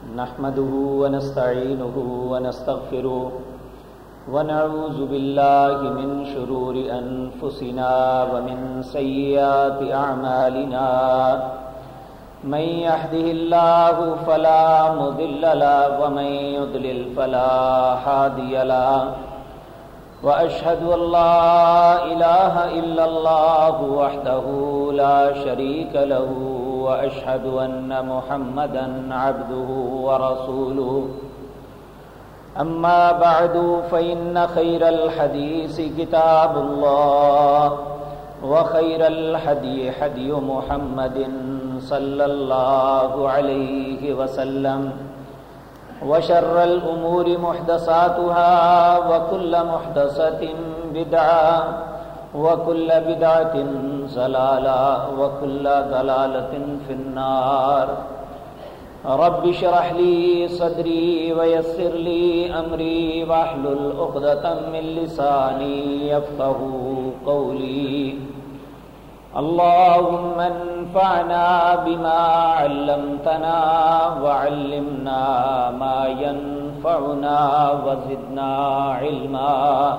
نحمده ونستعينه ونستغفره ونعوذ بالله من شرور أنفسنا ومن سيئات أعمالنا. من يحده الله فلا مضل له ومن يضلل فلا هادي له. وأشهد أن لا إله إلا الله وحده لا شريك له. وأشهد أن محمدا عبده ورسوله. أما بعد، فإن خير الحديث كتاب الله، وخير الحدي حدي محمد صلى الله عليه وسلم. وشر الأمور محدثاتها، وكل محدثة بدعة، وكل بدعة زلالة وكل ضلالة في النار. رب شرح لي صدري ويسر لي أمري واحلل عقدة من لساني يفقه قولي اللهم انفعنا بما علمتنا وعلمنا ما ينفعنا وزدنا علما.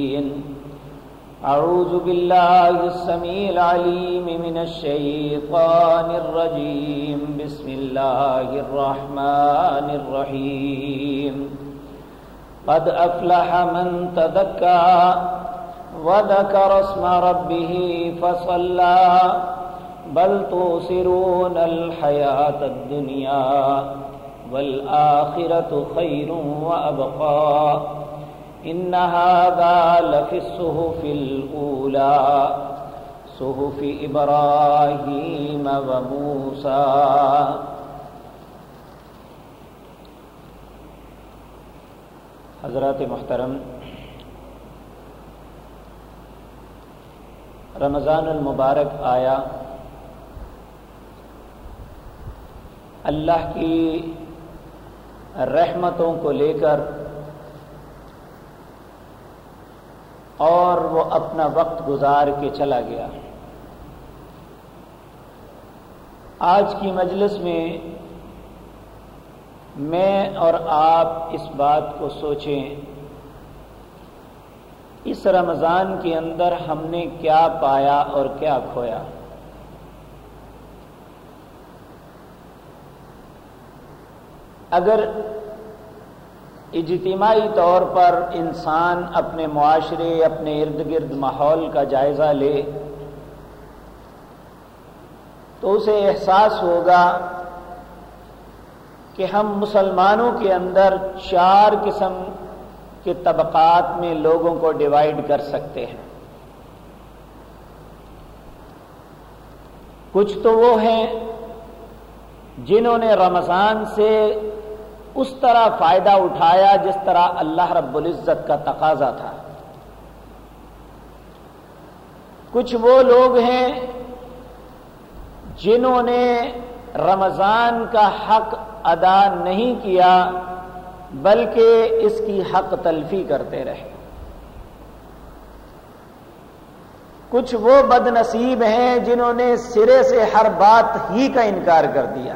أعوذ بالله السميع العليم من الشيطان الرجيم. بسم الله الرحمن الرحيم. قد أفلح من تذكى وذكر اسم ربه فصلى. بل توصرون الحياة الدنيا والآخرة خير وأبقى. إن هذا لفي الصحف الأولى، صحف إبراهيم وموسى. حضرات محترم، رمضان المبارک آیا، اللہ کی رحمتوں کو لے کر اور وہ اپنا وقت گزار کے چلا گیا۔ آج کی مجلس میں میں اور آپ اس بات کو سوچیں، اس رمضان کے اندر ہم نے کیا پایا اور کیا کھویا۔ اگر اجتماعی طور پر انسان اپنے معاشرے، اپنے ارد گرد ماحول کا جائزہ لے تو اسے احساس ہوگا کہ ہم مسلمانوں کے اندر چار قسم کے طبقات میں لوگوں کو ڈیوائڈ کر سکتے ہیں۔ کچھ تو وہ ہیں جنہوں نے رمضان سے اس طرح فائدہ اٹھایا جس طرح اللہ رب العزت کا تقاضا تھا۔ کچھ وہ لوگ ہیں جنہوں نے رمضان کا حق ادا نہیں کیا بلکہ اس کی حق تلفی کرتے رہے۔ کچھ وہ بد نصیب ہیں جنہوں نے سرے سے ہر بات ہی کا انکار کر دیا۔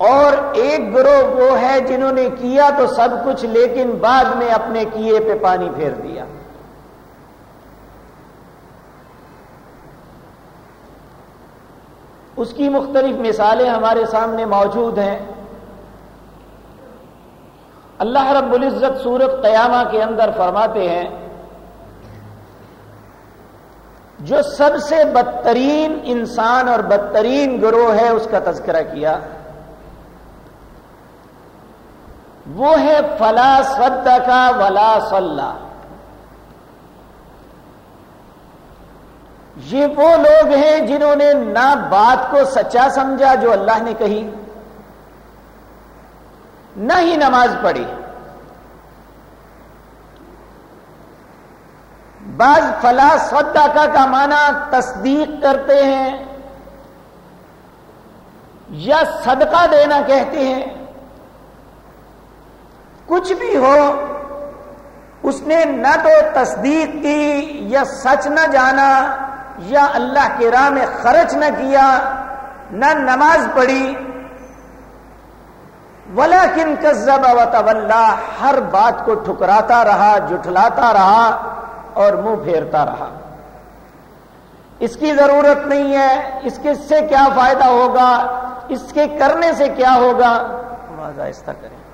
اور ایک گروہ وہ ہے جنہوں نے کیا تو سب کچھ، لیکن بعد میں اپنے کیے پہ پانی پھیر دیا۔ اس کی مختلف مثالیں ہمارے سامنے موجود ہیں۔ اللہ رب العزت سورت قیامہ کے اندر فرماتے ہیں، جو سب سے بدترین انسان اور بدترین گروہ ہے، اس کا تذکرہ کیا۔ وہ ہے فلا سد کا ولا صلاح یہ وہ لوگ ہیں جنہوں نے نہ بات کو سچا سمجھا جو اللہ نے کہی، نہ ہی نماز پڑھی۔ بعض فلا صدقہ کا معنی تصدیق کرتے ہیں یا صدقہ دینا کہتے ہیں۔ کچھ بھی ہو، اس نے نہ تو تصدیق کی یا سچ نہ جانا یا اللہ کے راہ میں خرچ نہ کیا، نہ نماز پڑھی۔ ولا کن کزب و ہر بات کو ٹھکراتا رہا جٹلاتا رہا اور منہ پھیرتا رہا۔ اس کی ضرورت نہیں ہے، اس کے سے کیا فائدہ ہوگا، اس کے کرنے سے کیا ہوگا؟ آہستہ کریں۔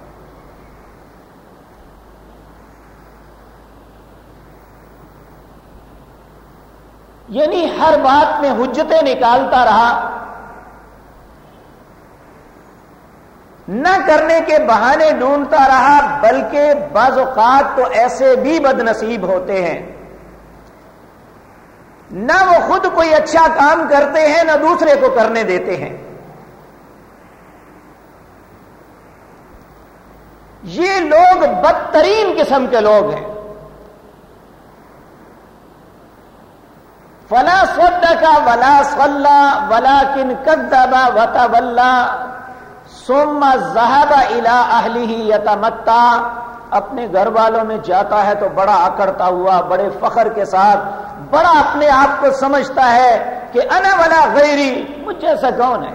یعنی ہر بات میں حجتیں نکالتا رہا۔ نہ کرنے کے بہانے ڈھونڈتا رہا، بلکہ بعض اوقات تو ایسے بھی بد نصیب ہوتے ہیں۔ نہ وہ خود کوئی اچھا کام کرتے ہیں، نہ دوسرے کو کرنے دیتے ہیں۔ یہ لوگ بدترین قسم کے لوگ ہیں۔ فلا سد کا ولا سلا ولا کن کدبا وتا ولہ سوما زہابا الا اہلی ہی اپنے گھر والوں میں جاتا ہے تو بڑا اکڑتا ہوا، بڑے فخر کے ساتھ، بڑا اپنے آپ کو سمجھتا ہے کہ انا ولا غیری، مجھ جیسا کون ہے؟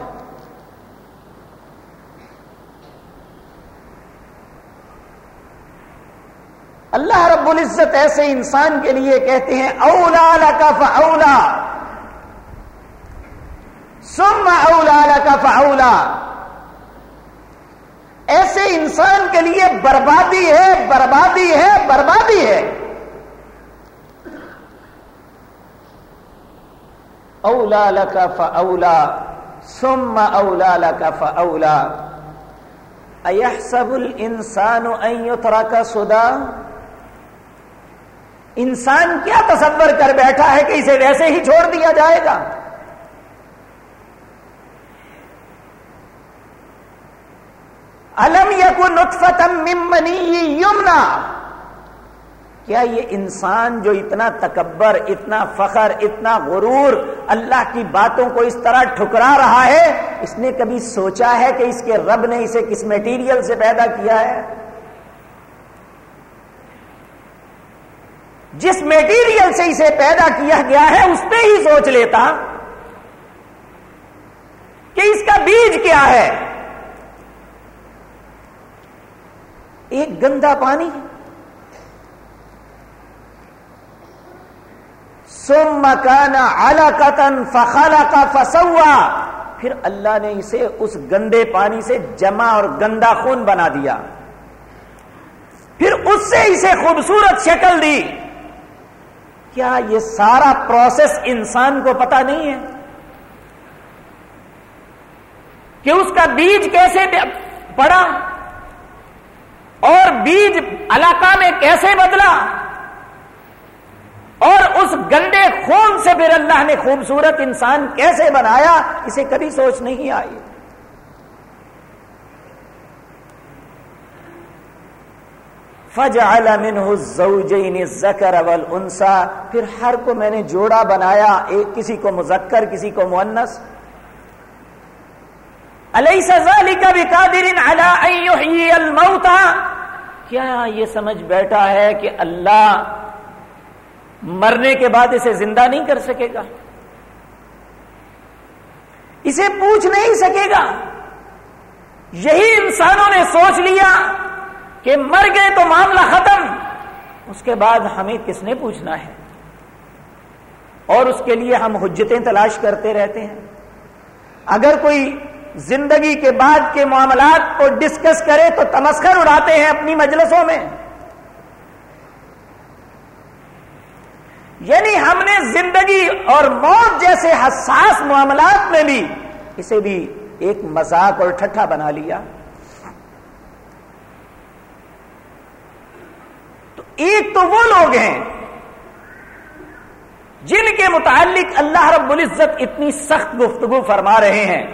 اللہ رب العزت ایسے انسان کے لیے کہتے ہیں، اولا لکف اولا سم اولا لکف اولا ایسے انسان کے لیے بربادی ہے بربادی ہے بربادی ہے۔ اولا لکف اولا سم اولا لکف اولا ایحسب الانسان ان یترک سدا انسان کیا تصور کر بیٹھا ہے کہ اسے ویسے ہی چھوڑ دیا جائے گا؟ الم یق نطفتم ممنی یمنا؟ کیا یہ انسان جو اتنا تکبر، اتنا فخر، اتنا غرور اللہ کی باتوں کو اس طرح ٹھکرا رہا ہے، اس نے کبھی سوچا ہے کہ اس کے رب نے اسے کس میٹیریل سے پیدا کیا ہے؟ جس میٹیریل سے اسے پیدا کیا گیا ہے، اس پہ ہی سوچ لیتا کہ اس کا بیج کیا ہے۔ ایک گندا پانی۔ سم مکانا اعلی قطن فخالا کا فسوا پھر اللہ نے اسے اس گندے پانی سے جمع اور گندا خون بنا دیا۔ پھر اس سے اسے خوبصورت شکل دی۔ کیا یہ سارا پروسیس انسان کو پتا نہیں ہے؟ کہ اس کا بیج کیسے پڑا اور بیج علاقہ میں کیسے بدلا اور اس گندے خون سے پھر اللہ نے خوبصورت انسان کیسے بنایا؟ اسے کبھی سوچ نہیں آئی۔ فجعل منه الزوجين الذكر والانثى پھر ہر کو میں نے جوڑا بنایا، ایک کسی کو مذکر، کسی کو مؤنث. الیس ذلك بقادر على ان يحيي الموتى؟ کیا یہ سمجھ بیٹھا ہے کہ اللہ مرنے کے بعد اسے زندہ نہیں کر سکے گا؟ اسے پوچھ نہیں سکے گا۔ یہی انسانوں نے سوچ لیا کہ مر گئے تو معاملہ ختم۔ اس کے بعد ہمیں کس نے پوچھنا ہے؟ اور اس کے لیے ہم حجتیں تلاش کرتے رہتے ہیں۔ اگر کوئی زندگی کے بعد کے معاملات کو ڈسکس کرے تو تمسکر اڑاتے ہیں اپنی مجلسوں میں۔ یعنی ہم نے زندگی اور موت جیسے حساس معاملات میں بھی اسے بھی ایک مذاق اور ٹھٹھا بنا لیا۔ ایک تو وہ لوگ ہیں جن کے متعلق اللہ رب العزت اتنی سخت گفتگو فرما رہے ہیں۔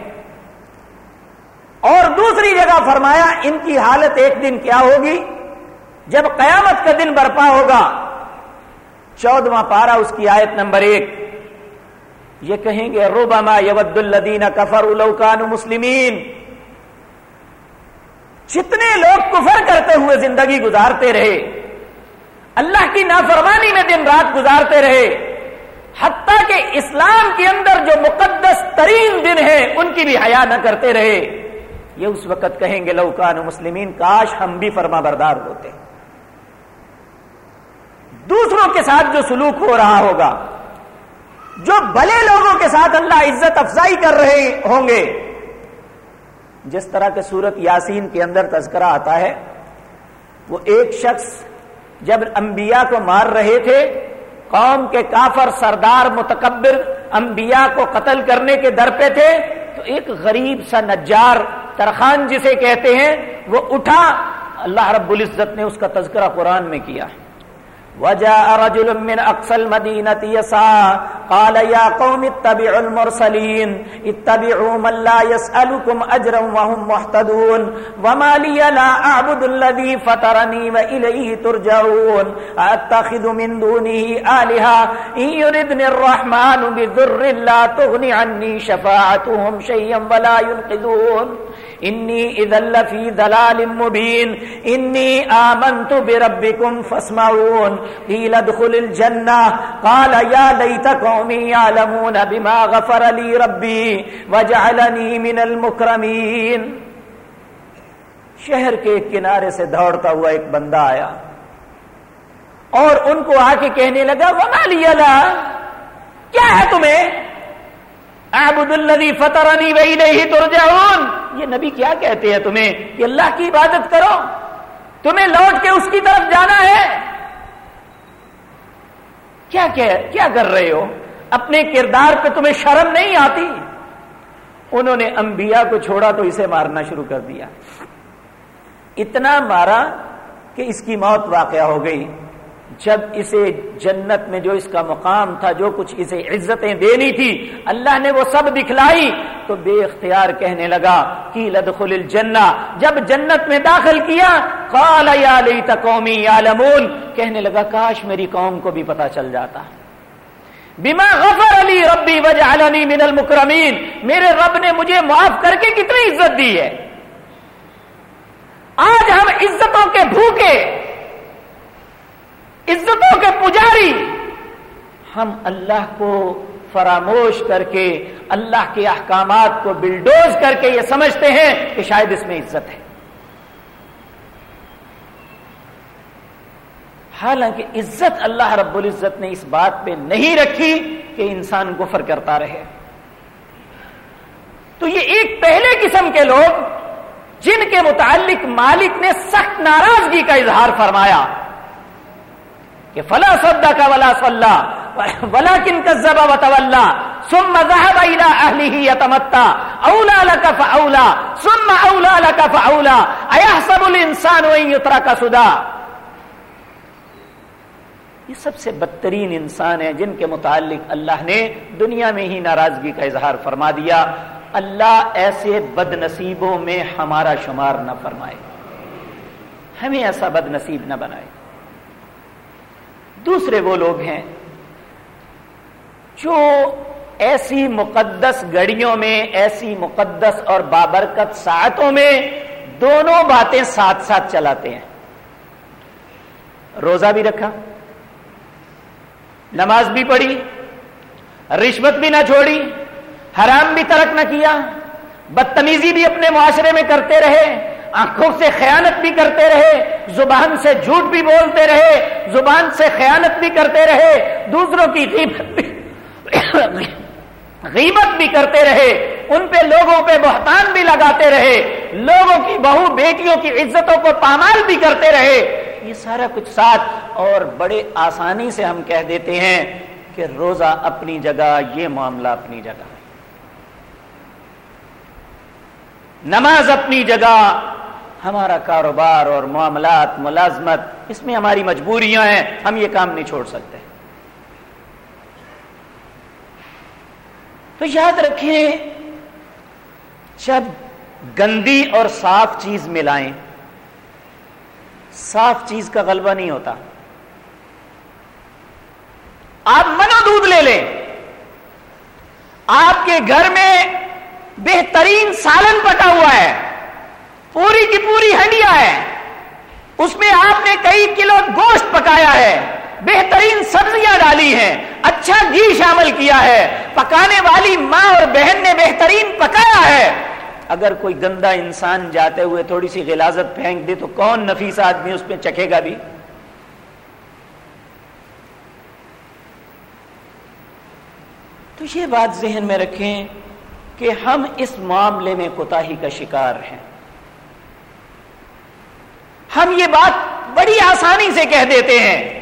اور دوسری جگہ فرمایا، ان کی حالت ایک دن کیا ہوگی؟ جب قیامت کا دن برپا ہوگا۔ چودواں پارا اس کی آیت نمبر ایک۔ یہ کہیں گے روباما یود الدین کفر الوکان مسلمین۔ جتنے لوگ کفر کرتے ہوئے زندگی گزارتے رہے اللہ کی نافرمانی میں دن رات گزارتے رہے۔ حتیٰ کہ اسلام کے اندر جو مقدس ترین دن ہے ان کی بھی حیا نہ کرتے رہے۔ یہ اس وقت کہیں گے لوکان مسلمین، کاش ہم بھی فرما بردار ہوتے۔ دوسروں کے ساتھ جو سلوک ہو رہا ہوگا، جو بلے لوگوں کے ساتھ اللہ عزت افزائی کر رہے ہوں گے، جس طرح کے سورت یاسین کے اندر تذکرہ آتا ہے، وہ ایک شخص جب انبیاء کو مار رہے تھے، قوم کے کافر سردار متکبر انبیاء کو قتل کرنے کے در پہ تھے، تو ایک غریب سا نجار ترخان جسے کہتے ہیں، وہ اٹھا۔ اللہ رب العزت نے اس کا تذکرہ قرآن میں کیا ہے۔ وجاء رجل من أقصى المدينة يسعى، قال يا قوم اتبعوا المرسلين، اتبعوا من لا يسألكم أجرا وهم محتدون، وما لي لا أعبد الذي فطرني وإليه ترجعون أتخذ من دونه آلهة؟ إن يردني الرحمن بذر لا تغني عني شفاعتهم شيئا ولا ينقذون. إني إذا لفي ذلال مبين. إني آمنت بربكم فاسمعون. قيل ادخل الجنة. قال يا ليت قومي يعلمون بما غفر لي ربي وجعلني من المكرمين. شہر کے ایک کنارے سے دوڑتا ہوا ایک بندہ آیا اور ان کو آ کے کہنے لگا، وما لی کیا ہے تمہیں؟ اعبد الذي فطرني واليه ترجعون. یہ نبی کیا کہتے ہیں تمہیں؟ کہ اللہ کی عبادت کرو. تمہیں لوٹ کے اس کی طرف جانا ہے. کیا کیا کر رہے ہو؟ اپنے کردار پہ تمہیں شرم نہیں آتی؟ انہوں نے انبیاء کو چھوڑا تو اسے مارنا شروع کر دیا۔ اتنا مارا کہ اس کی موت واقع ہو گئی۔ جب اسے جنت میں جو اس کا مقام تھا، جو کچھ اسے عزتیں دینی تھی، اللہ نے وہ سب دکھلائی، تو بے اختیار کہنے لگا کی لدخل الجنہ۔ جب جنت میں داخل کیا، قال یا لیت قومی یعلمون۔ کہنے لگا، کاش میری قوم کو بھی پتا چل جاتا۔ بما غفر علی ربی وجعلنی من المکرمین۔ میرے رب نے مجھے معاف کر کے کتنی عزت دی ہے۔ آج ہم عزتوں کے بھوکے عزتوں کے پجاری۔ ہم اللہ کو فراموش کر کے، اللہ کے احکامات کو بلڈوز کر کے یہ سمجھتے ہیں کہ شاید اس میں عزت ہے۔ حالانکہ عزت اللہ رب العزت نے اس بات پہ نہیں رکھی کہ انسان گفر کرتا رہے۔ تو یہ ایک پہلے قسم کے لوگ جن کے متعلق مالک نے سخت ناراضگی کا اظہار فرمایا۔ کہ فلا سدا کا ولا صلاح ولا کن کا ذبا و طلّہ سم مذہب الا اہلی اولا لکف اولا سم اولا لکف اولا ایا سب الانسان و کا سدا یہ سب سے بدترین انسان ہے جن کے متعلق اللہ نے دنیا میں ہی ناراضگی کا اظہار فرما دیا۔ اللہ ایسے بد نصیبوں میں ہمارا شمار نہ فرمائے۔ ہمیں ایسا بد نصیب نہ بنائے۔ دوسرے وہ لوگ ہیں جو ایسی مقدس گڑیوں میں، ایسی مقدس اور بابرکت ساعتوں میں دونوں باتیں ساتھ ساتھ چلاتے ہیں۔ روزہ بھی رکھا، نماز بھی پڑھی، رشوت بھی نہ چھوڑی، حرام بھی ترک نہ کیا، بدتمیزی بھی اپنے معاشرے میں کرتے رہے، آنکھوں سے خیانت بھی کرتے رہے زبان سے جھوٹ بھی بولتے رہے، زبان سے خیانت بھی کرتے رہے، دوسروں کی غیبت بھی غیبت بھی کرتے رہے، ان پہ لوگوں پہ بہتان بھی لگاتے رہے، لوگوں کی بہو بیٹیوں کی عزتوں کو پامال بھی کرتے رہے۔ یہ سارا کچھ ساتھ اور بڑے آسانی سے ہم کہہ دیتے ہیں کہ روزہ اپنی جگہ، یہ معاملہ اپنی جگہ۔ نماز اپنی جگہ ہمارا کاروبار اور معاملات، ملازمت، اس میں ہماری مجبوریاں ہیں، ہم یہ کام نہیں چھوڑ سکتے۔ تو یاد رکھیں، جب گندی اور صاف چیز ملائیں، صاف چیز کا غلبہ نہیں ہوتا۔ دودھ لے لیں۔ آپ کے گھر میں بہترین سالن پکا ہوا ہے۔ پوری کی پوری ہنڈیا ہے۔ اس میں آپ نے کئی کلو گوشت پکایا ہے۔ بہترین سبزیاں ڈالی ہیں۔ اچھا گھی شامل کیا ہے۔ پکانے والی ماں اور بہن نے بہترین پکایا ہے۔ اگر کوئی گندا انسان جاتے ہوئے تھوڑی سی غلازت پھینک دے تو کون نفیس آدمی اس میں چکھے گا بھی؟ تو یہ بات ذہن میں رکھیں کہ ہم اس معاملے میں کوتا کا شکار ہیں۔ ہم یہ بات بڑی آسانی سے کہہ دیتے ہیں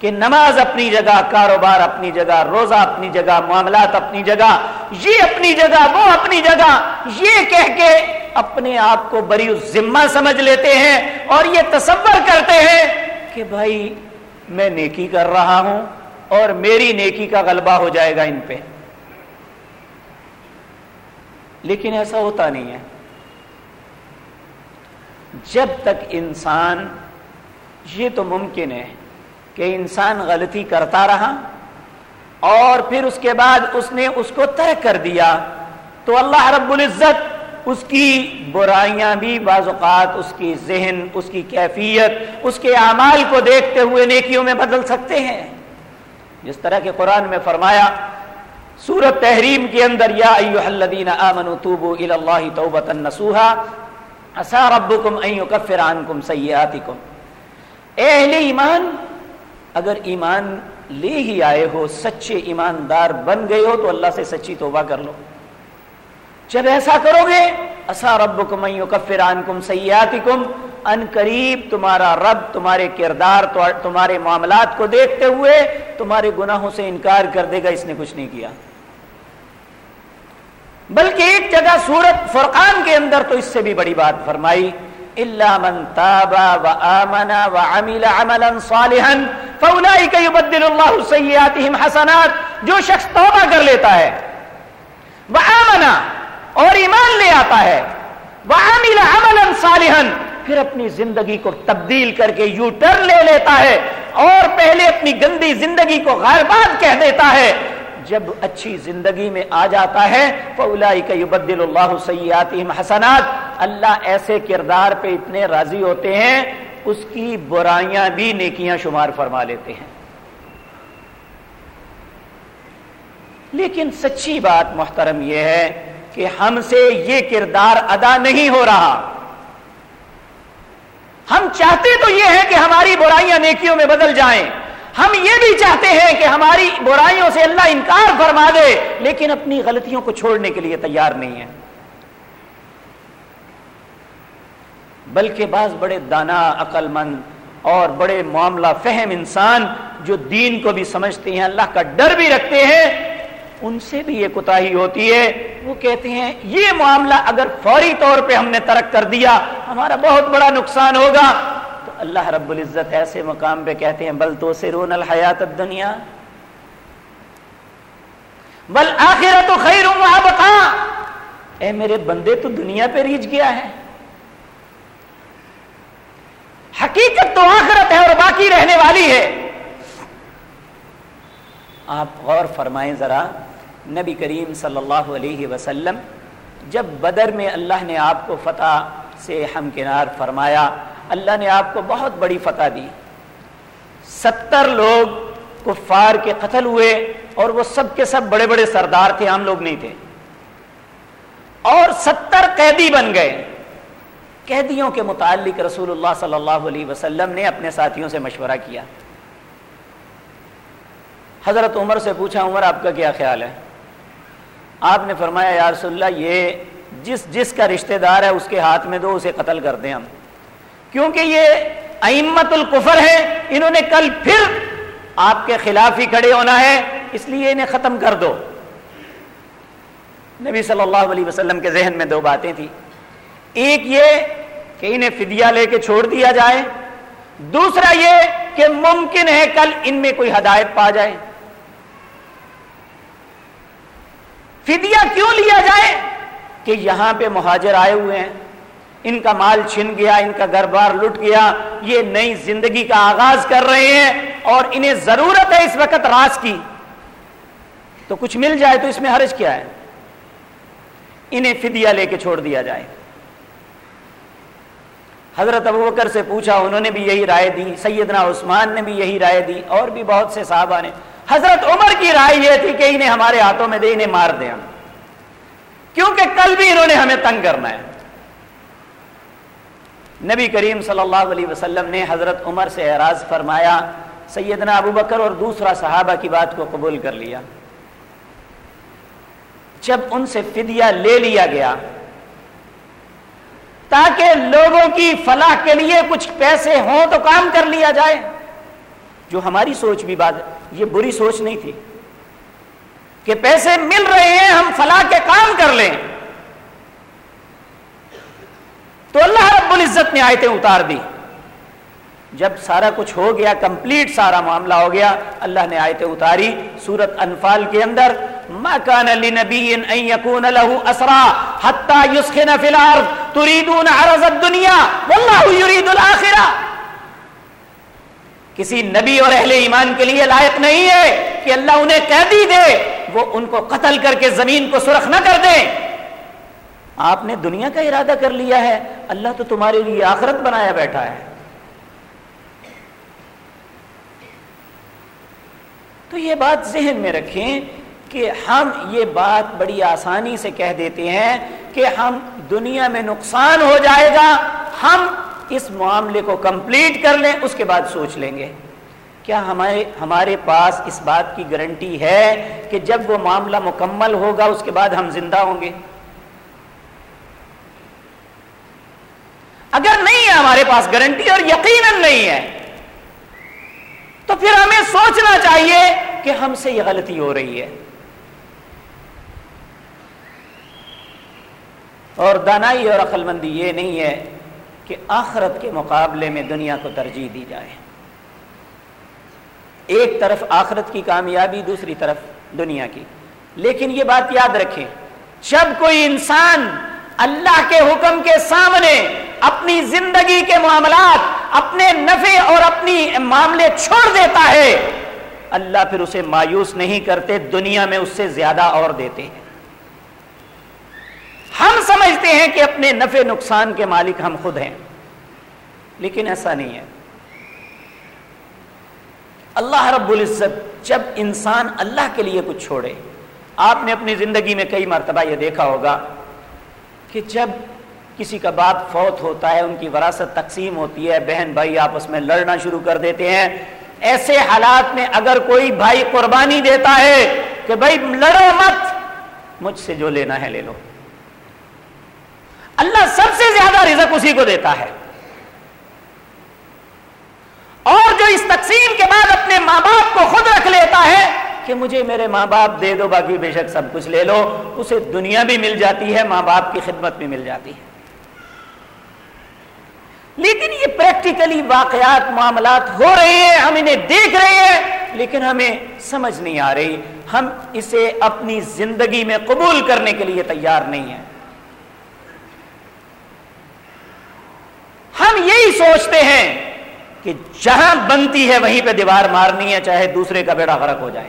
کہ نماز اپنی جگہ، کاروبار اپنی جگہ، روزہ اپنی جگہ، معاملات اپنی جگہ، یہ اپنی جگہ، وہ اپنی جگہ، یہ کہہ کے اپنے آپ کو بری ذمہ سمجھ لیتے ہیں اور یہ تصور کرتے ہیں کہ بھائی میں نیکی کر رہا ہوں اور میری نیکی کا غلبہ ہو جائے گا ان پہ۔ لیکن ایسا ہوتا نہیں ہے۔ جب تک انسان، یہ تو ممکن ہے کہ انسان غلطی کرتا رہا اور پھر اس کے بعد اس نے اس کو طے کر دیا، تو اللہ رب العزت اس کی برائیاں بھی بعض اوقات اس کی ذہن، اس کی کیفیت، اس کے اعمال کو دیکھتے ہوئے نیکیوں میں بدل سکتے ہیں۔ جس طرح کے قرآن میں فرمایا سورت تحریم کے اندر، یا ایوہ الذین آمنوا توبوا الى توبتا نسوہا اسا ربکم ان یکفر عنکم سیئاتکم اہل ایمان، اگر ایمان لے ہی آئے ہو، سچے ایماندار بن گئے ہو، تو اللہ سے سچی توبہ کر لو۔ جب ایسا کرو گے اسا ربکم ان یکفر عنکم سیئاتکم ان قریب تمہارا رب، تمہارے کردار، تمہارے معاملات کو دیکھتے ہوئے تمہارے گناہوں سے انکار کر دے گا، اس نے کچھ نہیں کیا۔ بلکہ ایک جگہ سورت فرقان کے اندر تو اس سے بھی بڑی بات فرمائی اللہ من تابا و آمنا و عمل عملا صالحا فاولئک یبدل اللہ سیئاتہم حسنات جو شخص توبہ کر لیتا ہے و آمنا اور ایمان لے آتا ہے و عمل عملا صالحا، پھر اپنی زندگی کو تبدیل کر کے یو ٹرن لے لیتا ہے اور پہلے اپنی گندی زندگی کو غائبات کہہ دیتا ہے جب اچھی زندگی میں آ جاتا ہے يُبَدِّلُ اللَّهُ سَيِّئَاتِهِمْ حَسَنَاتِ، اللہ ایسے کردار پہ اتنے راضی ہوتے ہیں، اس کی برائیاں بھی نیکیاں شمار فرما لیتے ہیں۔ لیکن سچی بات محترم یہ ہے کہ ہم سے یہ کردار ادا نہیں ہو رہا۔ ہم چاہتے تو یہ ہے کہ ہماری برائیاں نیکیوں میں بدل جائیں۔ ہم یہ بھی چاہتے ہیں کہ ہماری برائیوں سے اللہ انکار فرما دے، لیکن اپنی غلطیوں کو چھوڑنے کے لیے تیار نہیں ہے بلکہ بعض بڑے دانا عقل مند اور بڑے معاملہ فہم انسان جو دین کو بھی سمجھتے ہیں، اللہ کا ڈر بھی رکھتے ہیں، ان سے بھی یہ کوتا ہوتی ہے۔ وہ کہتے ہیں، یہ معاملہ اگر فوری طور پہ ہم نے ترک کر دیا، ہمارا بہت بڑا نقصان ہوگا۔ اللہ رب العزت ایسے مقام پہ کہتے ہیں، بل تو سرون الحیات الدنیا۔ بل آخرت تو خیر بتا اے میرے بندے، تو دنیا پہ ریچ گیا ہے؟ حقیقت تو آخرت ہے اور باقی رہنے والی ہے۔ آپ غور فرمائیں ذرا، نبی کریم صلی اللہ علیہ وسلم جب بدر میں اللہ نے آپ کو فتح سے ہمکنار فرمایا اللہ نے آپ کو بہت بڑی فتح دی۔ ستر لوگ کفار کے قتل ہوئے اور وہ سب کے سب بڑے بڑے سردار تھے، عام لوگ نہیں تھے۔ اور ستر قیدی بن گئے۔ قیدیوں کے متعلق رسول اللہ صلی اللہ علیہ وسلم نے اپنے ساتھیوں سے مشورہ کیا۔ حضرت عمر سے پوچھا، عمر، آپ کا کیا خیال ہے؟ آپ نے فرمایا، یا رسول اللہ، یہ جس جس کا رشتہ دار ہے، اس کے ہاتھ میں دو، اسے قتل کر دیں ہم۔ کیونکہ یہ ائمت القفر ہے انہوں نے کل پھر آپ کے خلاف ہی کھڑے ہونا ہے، اس لیے انہیں ختم کر دو۔ نبی صلی اللہ علیہ وسلم کے ذہن میں دو باتیں تھیں۔ ایک یہ کہ انہیں فدیہ لے کے چھوڑ دیا جائے۔ دوسرا یہ کہ ممکن ہے کل ان میں کوئی ہدایت پا جائے۔ فدیہ کیوں لیا جائے؟ کہ یہاں پہ مہاجر آئے ہوئے ہیں۔ ان کا مال چھن گیا، ان کا گھر بار لٹ گیا، یہ نئی زندگی کا آغاز کر رہے ہیں اور انہیں ضرورت ہے اس وقت راز کی۔ تو کچھ مل جائے تو اس میں حرج کیا ہے؟ انہیں فدیہ لے کے چھوڑ دیا جائے۔ حضرت ابو بکر سے پوچھا، انہوں نے بھی یہی رائے دی، سیدنا عثمان نے بھی یہی رائے دی، اور بھی بہت سے صحابہ نے۔ حضرت عمر کی رائے یہ تھی کہ انہیں ہمارے ہاتھوں میں دے، انہیں مار دیں ہم کیونکہ کل بھی انہوں نے ہمیں تنگ کرنا ہے۔ نبی کریم صلی اللہ علیہ وسلم نے حضرت عمر سے اعراض فرمایا، سیدنا ابو بکر اور دوسرا صحابہ کی بات کو قبول کر لیا۔ جب ان سے فدیہ لے لیا گیا، تاکہ لوگوں کی فلاح کے لیے کچھ پیسے ہوں تو کام کر لیا جائے۔ جو ہماری سوچ بھی بات یہ بری سوچ نہیں تھی کہ پیسے مل رہے ہیں، ہم فلاح کے کام کر لیں۔ تو اللہ رب العزت نے آیتیں اتار دی جب سارا کچھ ہو گیا، کمپلیٹ سارا معاملہ ہو گیا، اللہ نے آیتیں اتاری سورت انفال کے اندر کسی نبی اور اہل ایمان کے لیے لائق نہیں ہے کہ اللہ انہیں قیدی دے، وہ ان کو قتل کر کے زمین کو سرخ نہ کر دے آپ نے دنیا کا ارادہ کر لیا ہے، اللہ تو تمہارے لیے آخرت بنایا بیٹھا ہے۔ تو یہ بات ذہن میں رکھیں کہ ہم یہ بات بڑی آسانی سے کہہ دیتے ہیں کہ ہم دنیا میں نقصان ہو جائے گا، ہم اس معاملے کو کمپلیٹ کر لیں، اس کے بعد سوچ لیں گے۔ کیا ہمارے ہمارے پاس اس بات کی گارنٹی ہے کہ جب وہ معاملہ مکمل ہوگا، اس کے بعد ہم زندہ ہوں گے؟ اگر نہیں ہے ہمارے پاس گارنٹی اور یقیناً نہیں ہے، تو پھر ہمیں سوچنا چاہیے کہ ہم سے یہ غلطی ہو رہی ہے۔ اور دانائی اور عقل مندی یہ نہیں ہے کہ آخرت کے مقابلے میں دنیا کو ترجیح دی جائے۔ ایک طرف آخرت کی کامیابی، دوسری طرف دنیا کی۔ لیکن یہ بات یاد رکھیں، جب کوئی انسان اللہ کے حکم کے سامنے اپنی زندگی کے معاملات، اپنے نفع اور اپنی معاملے چھوڑ دیتا ہے۔ اللہ پھر اسے مایوس نہیں کرتے، دنیا میں اس سے زیادہ اور دیتے ہیں۔ ہم سمجھتے ہیں کہ اپنے نفع نقصان کے مالک ہم خود ہیں، لیکن ایسا نہیں ہے۔ اللہ رب العزت جب انسان اللہ کے لیے کچھ چھوڑے، آپ نے اپنی زندگی میں کئی مرتبہ یہ دیکھا ہوگا کہ جب کسی کا باپ فوت ہوتا ہے، ان کی وراثت تقسیم ہوتی ہے، بہن بھائی آپس میں لڑنا شروع کر دیتے ہیں۔ ایسے حالات میں اگر کوئی بھائی قربانی دیتا ہے کہ بھائی لڑو مت، مجھ سے جو لینا ہے لے لو۔ اللہ سب سے زیادہ رزق اسی کو دیتا ہے۔ اور جو اس تقسیم کے بعد اپنے ماں باپ کو خود رکھ لیتا ہے کہ مجھے میرے ماں باپ دے دو، باقی بے شک سب کچھ لے لو۔ اسے دنیا بھی مل جاتی ہے، ماں باپ کی خدمت بھی مل جاتی ہے۔ لیکن یہ پریکٹیکلی واقعات، معاملات ہو رہے ہیں، ہم انہیں دیکھ رہے ہیں، لیکن ہمیں سمجھ نہیں آ رہی۔ ہم اسے اپنی زندگی میں قبول کرنے کے لیے تیار نہیں ہیں۔ ہم یہی سوچتے ہیں کہ جہاں بنتی ہے، وہیں پہ دیوار مارنی ہے، چاہے دوسرے کا بیڑا فرق ہو جائے۔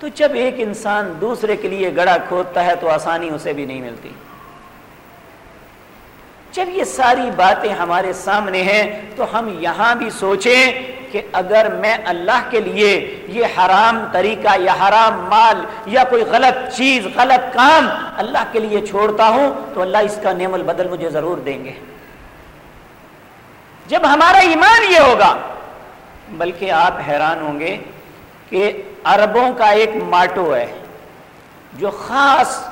تو جب ایک انسان دوسرے کے لیے گڑا کھودتا ہے تو آسانی اسے بھی نہیں ملتی۔ جب یہ ساری باتیں ہمارے سامنے ہیں تو ہم یہاں بھی سوچیں کہ اگر میں اللہ کے لیے یہ حرام طریقہ یا حرام مال یا کوئی غلط چیز، غلط کام اللہ کے لیے چھوڑتا ہوں تو اللہ اس کا نعم البدل مجھے ضرور دیں گے۔ جب ہمارا ایمان یہ ہوگا، بلکہ آپ حیران ہوں گے کہ عربوں کا ایک ماٹو ہے جو خاص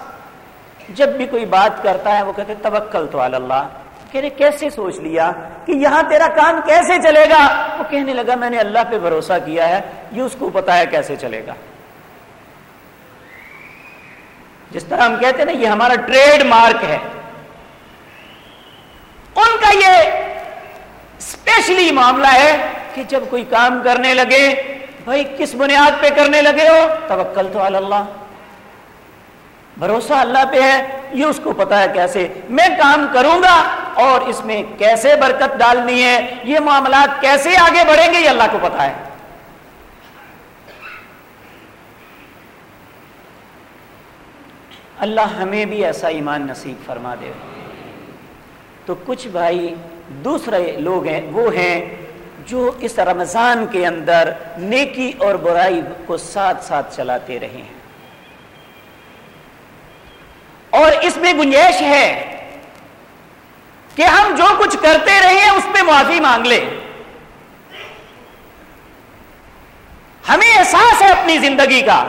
جب بھی کوئی بات کرتا ہے وہ کہتے توکل تو اللہ۔ کہ کیسے سوچ لیا کہ یہاں تیرا کام کیسے چلے گا؟ وہ کہنے لگا میں نے اللہ پہ بھروسہ کیا ہے یہ اس کو پتا ہے کیسے چلے گا۔ جس طرح ہم کہتے ہیں نا یہ ہمارا ٹریڈ مارک ہے۔ ان کا یہ اسپیشلی معاملہ ہے کہ جب کوئی کام کرنے لگے بھائی، کس بنیاد پہ کرنے لگے ہو؟ توکل تو اللہ۔ بھروسہ اللہ پہ ہے، یہ اس کو پتا ہے کیسے۔ میں کام کروں گا اور اس میں کیسے برکت ڈالنی ہے، یہ معاملات کیسے آگے بڑھیں گے، یہ اللہ کو پتا ہے۔ اللہ ہمیں بھی ایسا ایمان نصیب فرما دے۔ تو کچھ بھائی، دوسرے لوگ ہیں، وہ ہیں جو اس رمضان کے اندر نیکی اور برائی کو ساتھ ساتھ چلاتے رہے ہیں۔ اور اس میں گنجائش ہے کہ ہم جو کچھ کرتے رہے ہیں، اس پہ معافی مانگ لیں۔ ہمیں احساس ہے اپنی زندگی کا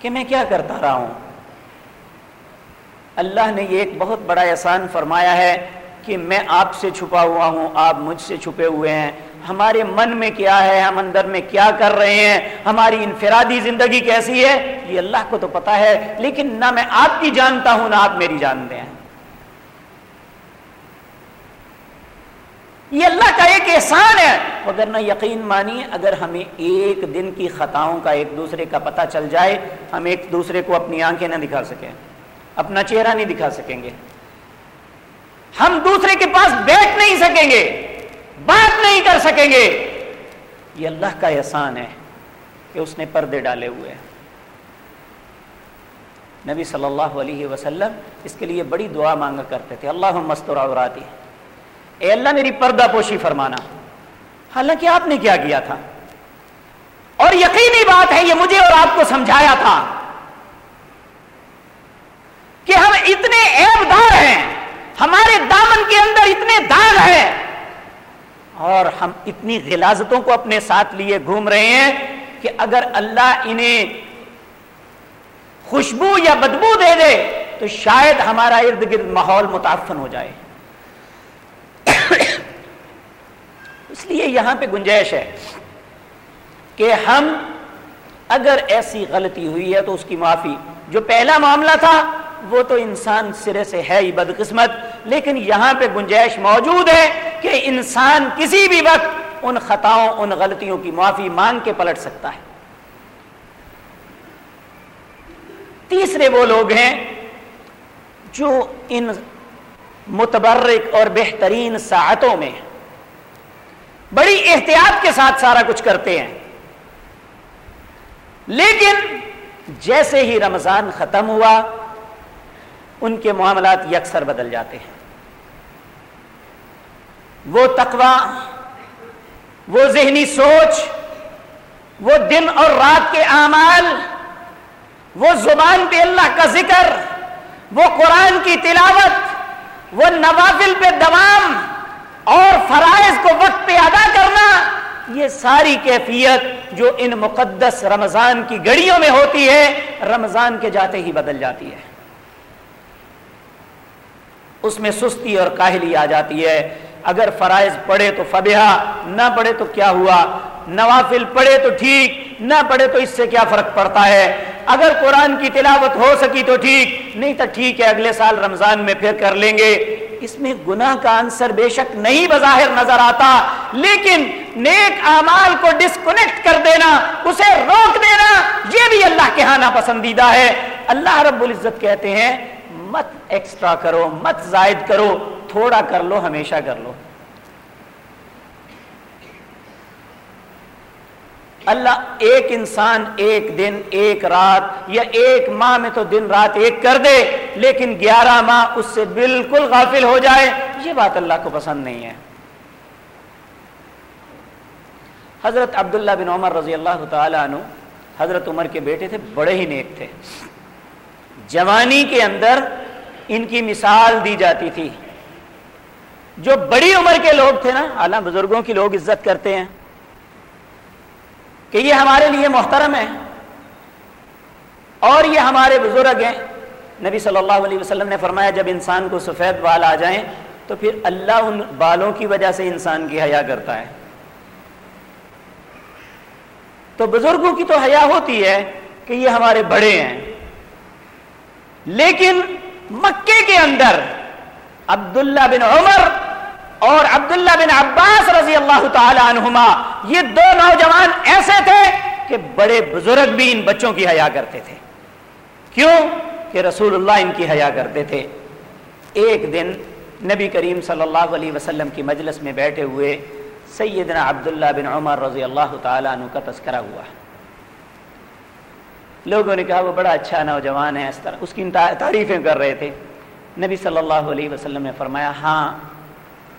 کہ میں کیا کرتا رہا ہوں۔ اللہ نے یہ ایک بہت بڑا احسان فرمایا ہے کہ میں آپ سے چھپا ہوا ہوں، آپ مجھ سے چھپے ہوئے ہیں۔ ہمارے من میں کیا ہے، ہم اندر میں کیا کر رہے ہیں؟ ہماری انفرادی زندگی کیسی ہے؟ یہ اللہ کو تو پتا ہے، لیکن نہ میں آپ کی جانتا ہوں، نہ آپ میری جانتے ہیں۔ یہ اللہ کا ایک احسان ہے۔ اگر نہ یقین مانی اگر ہمیں ایک دن کی خطاؤں کا ایک دوسرے کا پتہ چل جائے، ہم ایک دوسرے کو اپنی آنکھیں نہ دکھا سکیں، اپنا چہرہ نہیں دکھا سکیں گے۔ ہم دوسرے کے پاس بیٹھ نہیں سکیں گے۔ بات نہیں کر سکیں گے۔ یہ اللہ کا احسان ہے کہ اس نے پردے ڈالے ہوئے ہیں۔ نبی صلی اللہ علیہ وسلم اس کے لیے بڑی دعا مانگا کرتے تھے۔ اللہ مستور عوراتی اے اللہ، میری پردہ پوشی فرمانا۔ حالانکہ آپ نے کیا کیا تھا؟ اور یقینی بات ہے، یہ مجھے اور آپ کو سمجھایا تھا کہ ہم اتنے عیب دار ہیں، ہمارے دامن کے اندر اتنے داغ ہیں۔ اور ہم اتنی غلازتوں کو اپنے ساتھ لیے گھوم رہے ہیں کہ اگر اللہ انہیں خوشبو یا بدبو دے دے تو شاید ہمارا ارد گرد ماحول متعفن ہو جائے۔ اس لیے یہاں پہ گنجائش ہے کہ ہم اگر ایسی غلطی ہوئی ہے تو اس کی معافی۔ جو پہلا معاملہ تھا وہ تو انسان سرے سے ہے ہی بدقسمت، لیکن یہاں پہ گنجائش موجود ہے۔ کہ انسان کسی بھی وقت ان خطاؤں، ان غلطیوں کی معافی مانگ کے پلٹ سکتا ہے۔ تیسرے وہ لوگ ہیں جو ان متبرک اور بہترین ساعتوں میں بڑی احتیاط کے ساتھ سارا کچھ کرتے ہیں۔ لیکن جیسے ہی رمضان ختم ہوا، ان کے معاملات یکسر بدل جاتے ہیں۔ وہ تقوی، وہ ذہنی سوچ، وہ دن اور رات کے اعمال، وہ زبان پہ اللہ کا ذکر، وہ قرآن کی تلاوت، وہ نوافل پہ دوام اور فرائض کو وقت پہ ادا کرنا، یہ ساری کیفیت جو ان مقدس رمضان کی گڑیوں میں ہوتی ہے، رمضان کے جاتے ہی بدل جاتی ہے۔ اس میں سستی اور کاہلی آ جاتی ہے۔ اگر فرائض پڑھے تو فبیہ نہ پڑھے تو کیا ہوا؟ نوافل پڑھے تو ٹھیک، نہ پڑھے تو اس سے کیا فرق پڑتا ہے؟ اگر قرآن کی تلاوت ہو سکی تو ٹھیک، نہیں تو ٹھیک ہے، اگلے سال رمضان میں پھر کر لیں گے۔ اس میں گناہ کا آنسر بے شک نہیں بظاہر نظر آتا، لیکن نیک اعمال کو ڈسکنیکٹ کر دینا، اسے روک دینا، یہ بھی اللہ کے ہاں ناپسندیدہ ہے۔ اللہ رب العزت کہتے ہیں، مت ایکسٹرا کرو، مت زائد کرو۔ تھوڑا کر لو، ہمیشہ کر لو۔ اللہ ایک انسان ایک دن، ایک رات یا ایک ماہ میں تو دن رات ایک کر دے، لیکن گیارہ ماہ اس سے بالکل غافل ہو جائے۔ یہ بات اللہ کو پسند نہیں ہے۔ حضرت عبداللہ بن عمر رضی اللہ تعالی عنہ حضرت عمر کے بیٹے تھے، بڑے ہی نیک تھے۔ جوانی کے اندر ان کی مثال دی جاتی تھی۔ جو بڑی عمر کے لوگ تھے نا اعلیٰ بزرگوں کی لوگ عزت کرتے ہیں، کہ یہ ہمارے لیے محترم ہے اور یہ ہمارے بزرگ ہیں۔ نبی صلی اللہ علیہ وسلم نے فرمایا، جب انسان کو سفید بال آ جائیں، تو پھر اللہ ان بالوں کی وجہ سے انسان کی حیا کرتا ہے۔ تو بزرگوں کی تو حیا ہوتی ہے کہ یہ ہمارے بڑے ہیں، لیکن مکے کے اندر عبداللہ بن عمر اور عبداللہ بن عباس رضی اللہ تعالی عنہما، یہ دو نوجوان ایسے تھے کہ بڑے بزرگ بھی ان بچوں کی حیا کرتے تھے۔ کیوں کہ رسول اللہ ان کی حیا کرتے تھے۔ ایک دن نبی کریم صلی اللہ علیہ وسلم کی مجلس میں بیٹھے ہوئے سیدنا عبداللہ بن عمر رضی اللہ تعالیٰ عنہ کا تذکرہ ہوا۔ لوگوں نے کہا، وہ بڑا اچھا نوجوان ہے، اس طرح اس کی تعریفیں کر رہے تھے۔ نبی صلی اللہ علیہ وسلم نے فرمایا ہاں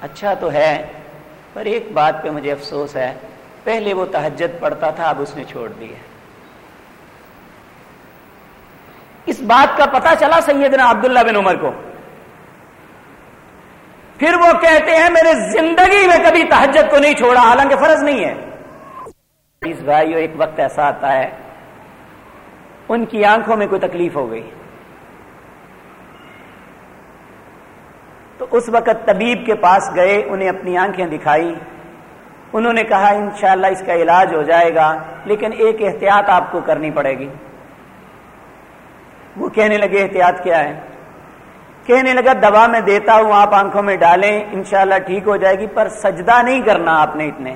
اچھا تو ہے، پر ایک بات پہ مجھے افسوس ہے۔ پہلے وہ تہجد پڑھتا تھا، اب اس نے چھوڑ دی ہے۔ اس بات کا پتا چلا سیدنا عبداللہ بن عمر کو۔ پھر وہ کہتے ہیں، میرے زندگی میں کبھی تہجد کو نہیں چھوڑا، حالانکہ فرض نہیں ہے۔ اس بھائی ایک وقت ایسا آتا ہے، ان کی آنکھوں میں کوئی تکلیف ہو گئی۔ تو اس وقت طبیب کے پاس گئے، انہیں اپنی آنکھیں دکھائی۔ انہوں نے کہا، انشاءاللہ اس کا علاج ہو جائے گا، لیکن ایک احتیاط آپ کو کرنی پڑے گی۔ وہ کہنے لگے، احتیاط کیا ہے؟ کہنے لگا، دوا میں دیتا ہوں، آپ آنکھوں میں ڈالیں، انشاءاللہ ٹھیک ہو جائے گی، پر سجدہ نہیں کرنا آپ نے اتنے۔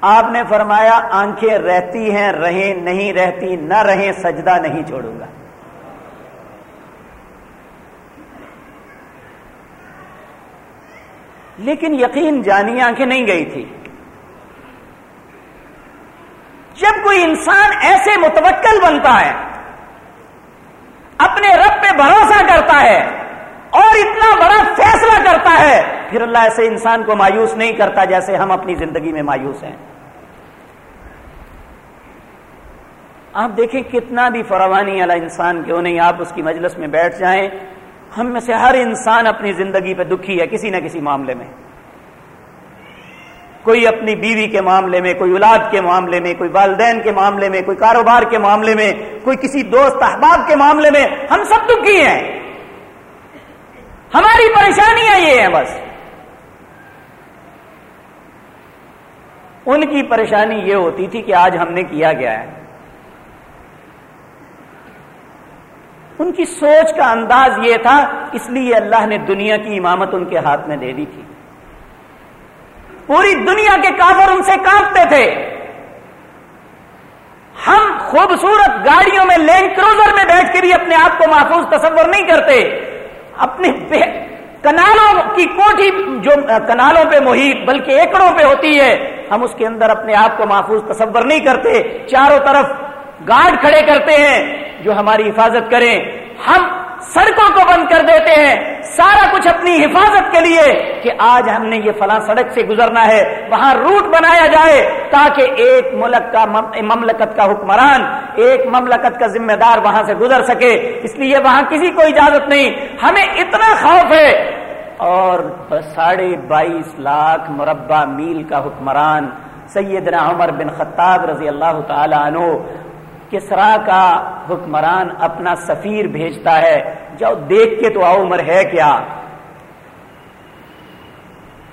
آپ نے فرمایا، آنکھیں رہتی ہیں، رہیں، نہیں رہتی، نہ رہیں، سجدہ نہیں چھوڑوں گا۔ لیکن یقین جانی آنکھیں نہیں گئی تھی۔ جب کوئی انسان ایسے متوکل بنتا ہے، اپنے رب پہ بھروسہ کرتا ہے، اور اتنا بڑا فیصلہ کرتا ہے، پھر اللہ ایسے انسان کو مایوس نہیں کرتا جیسے ہم اپنی زندگی میں مایوس ہیں۔ آپ دیکھیں کتنا بھی فراوانی والا انسان کیوں نہیں، آپ اس کی مجلس میں بیٹھ جائیں ہم میں سے ہر انسان اپنی زندگی پہ دکھی ہے کسی نہ کسی معاملے میں۔ کوئی اپنی بیوی کے معاملے میں، کوئی اولاد کے معاملے میں، کوئی والدین کے معاملے میں، کوئی کاروبار کے معاملے میں، کوئی کسی دوست، احباب کے معاملے میں ہم سب دکھی ہیں۔ ہماری پریشانیاں یہ ہیں بس۔ ان کی پریشانی یہ ہوتی تھی کہ آج ہم نے کیا گیا ہے۔ ان کی سوچ کا انداز یہ تھا، اس لیے اللہ نے دنیا کی امامت ان کے ہاتھ میں دے دی تھی۔ پوری دنیا کے کافر ان سے کانپتے تھے۔ ہم خوبصورت گاڑیوں میں لینڈ کروزر میں بیٹھ کے بھی اپنے آپ کو محفوظ تصور نہیں کرتے۔ اپنے کنالوں کی کوٹھی جو کنالوں پہ محیط، بلکہ ایکڑوں پہ ہوتی ہے، ہم اس کے اندر اپنے آپ کو محفوظ تصور نہیں کرتے۔ چاروں طرف گارڈ کھڑے کرتے ہیں، جو ہماری حفاظت کریں۔ ہم سڑکوں کو بند کر دیتے ہیں۔ سارا کچھ اپنی حفاظت کے لیے کہ آج ہم نے یہ فلاں سڑک سے گزرنا ہے، وہاں روٹ بنایا جائے تاکہ ایک ملک کا مملکت کا حکمران، ایک مملکت کا ذمہ دار وہاں سے گزر سکے۔ اس لیے وہاں کسی کو اجازت نہیں۔ ہمیں اتنا خوف ہے۔ اور ساڑھے بائیس لاکھ مربع میل کا حکمران سیدنا عمر بن خطاب رضی اللہ تعالی عنہ کسرا کا حکمران اپنا سفیر بھیجتا ہے۔ جاؤ دیکھ کے تو آؤ، عمر ہے کیا؟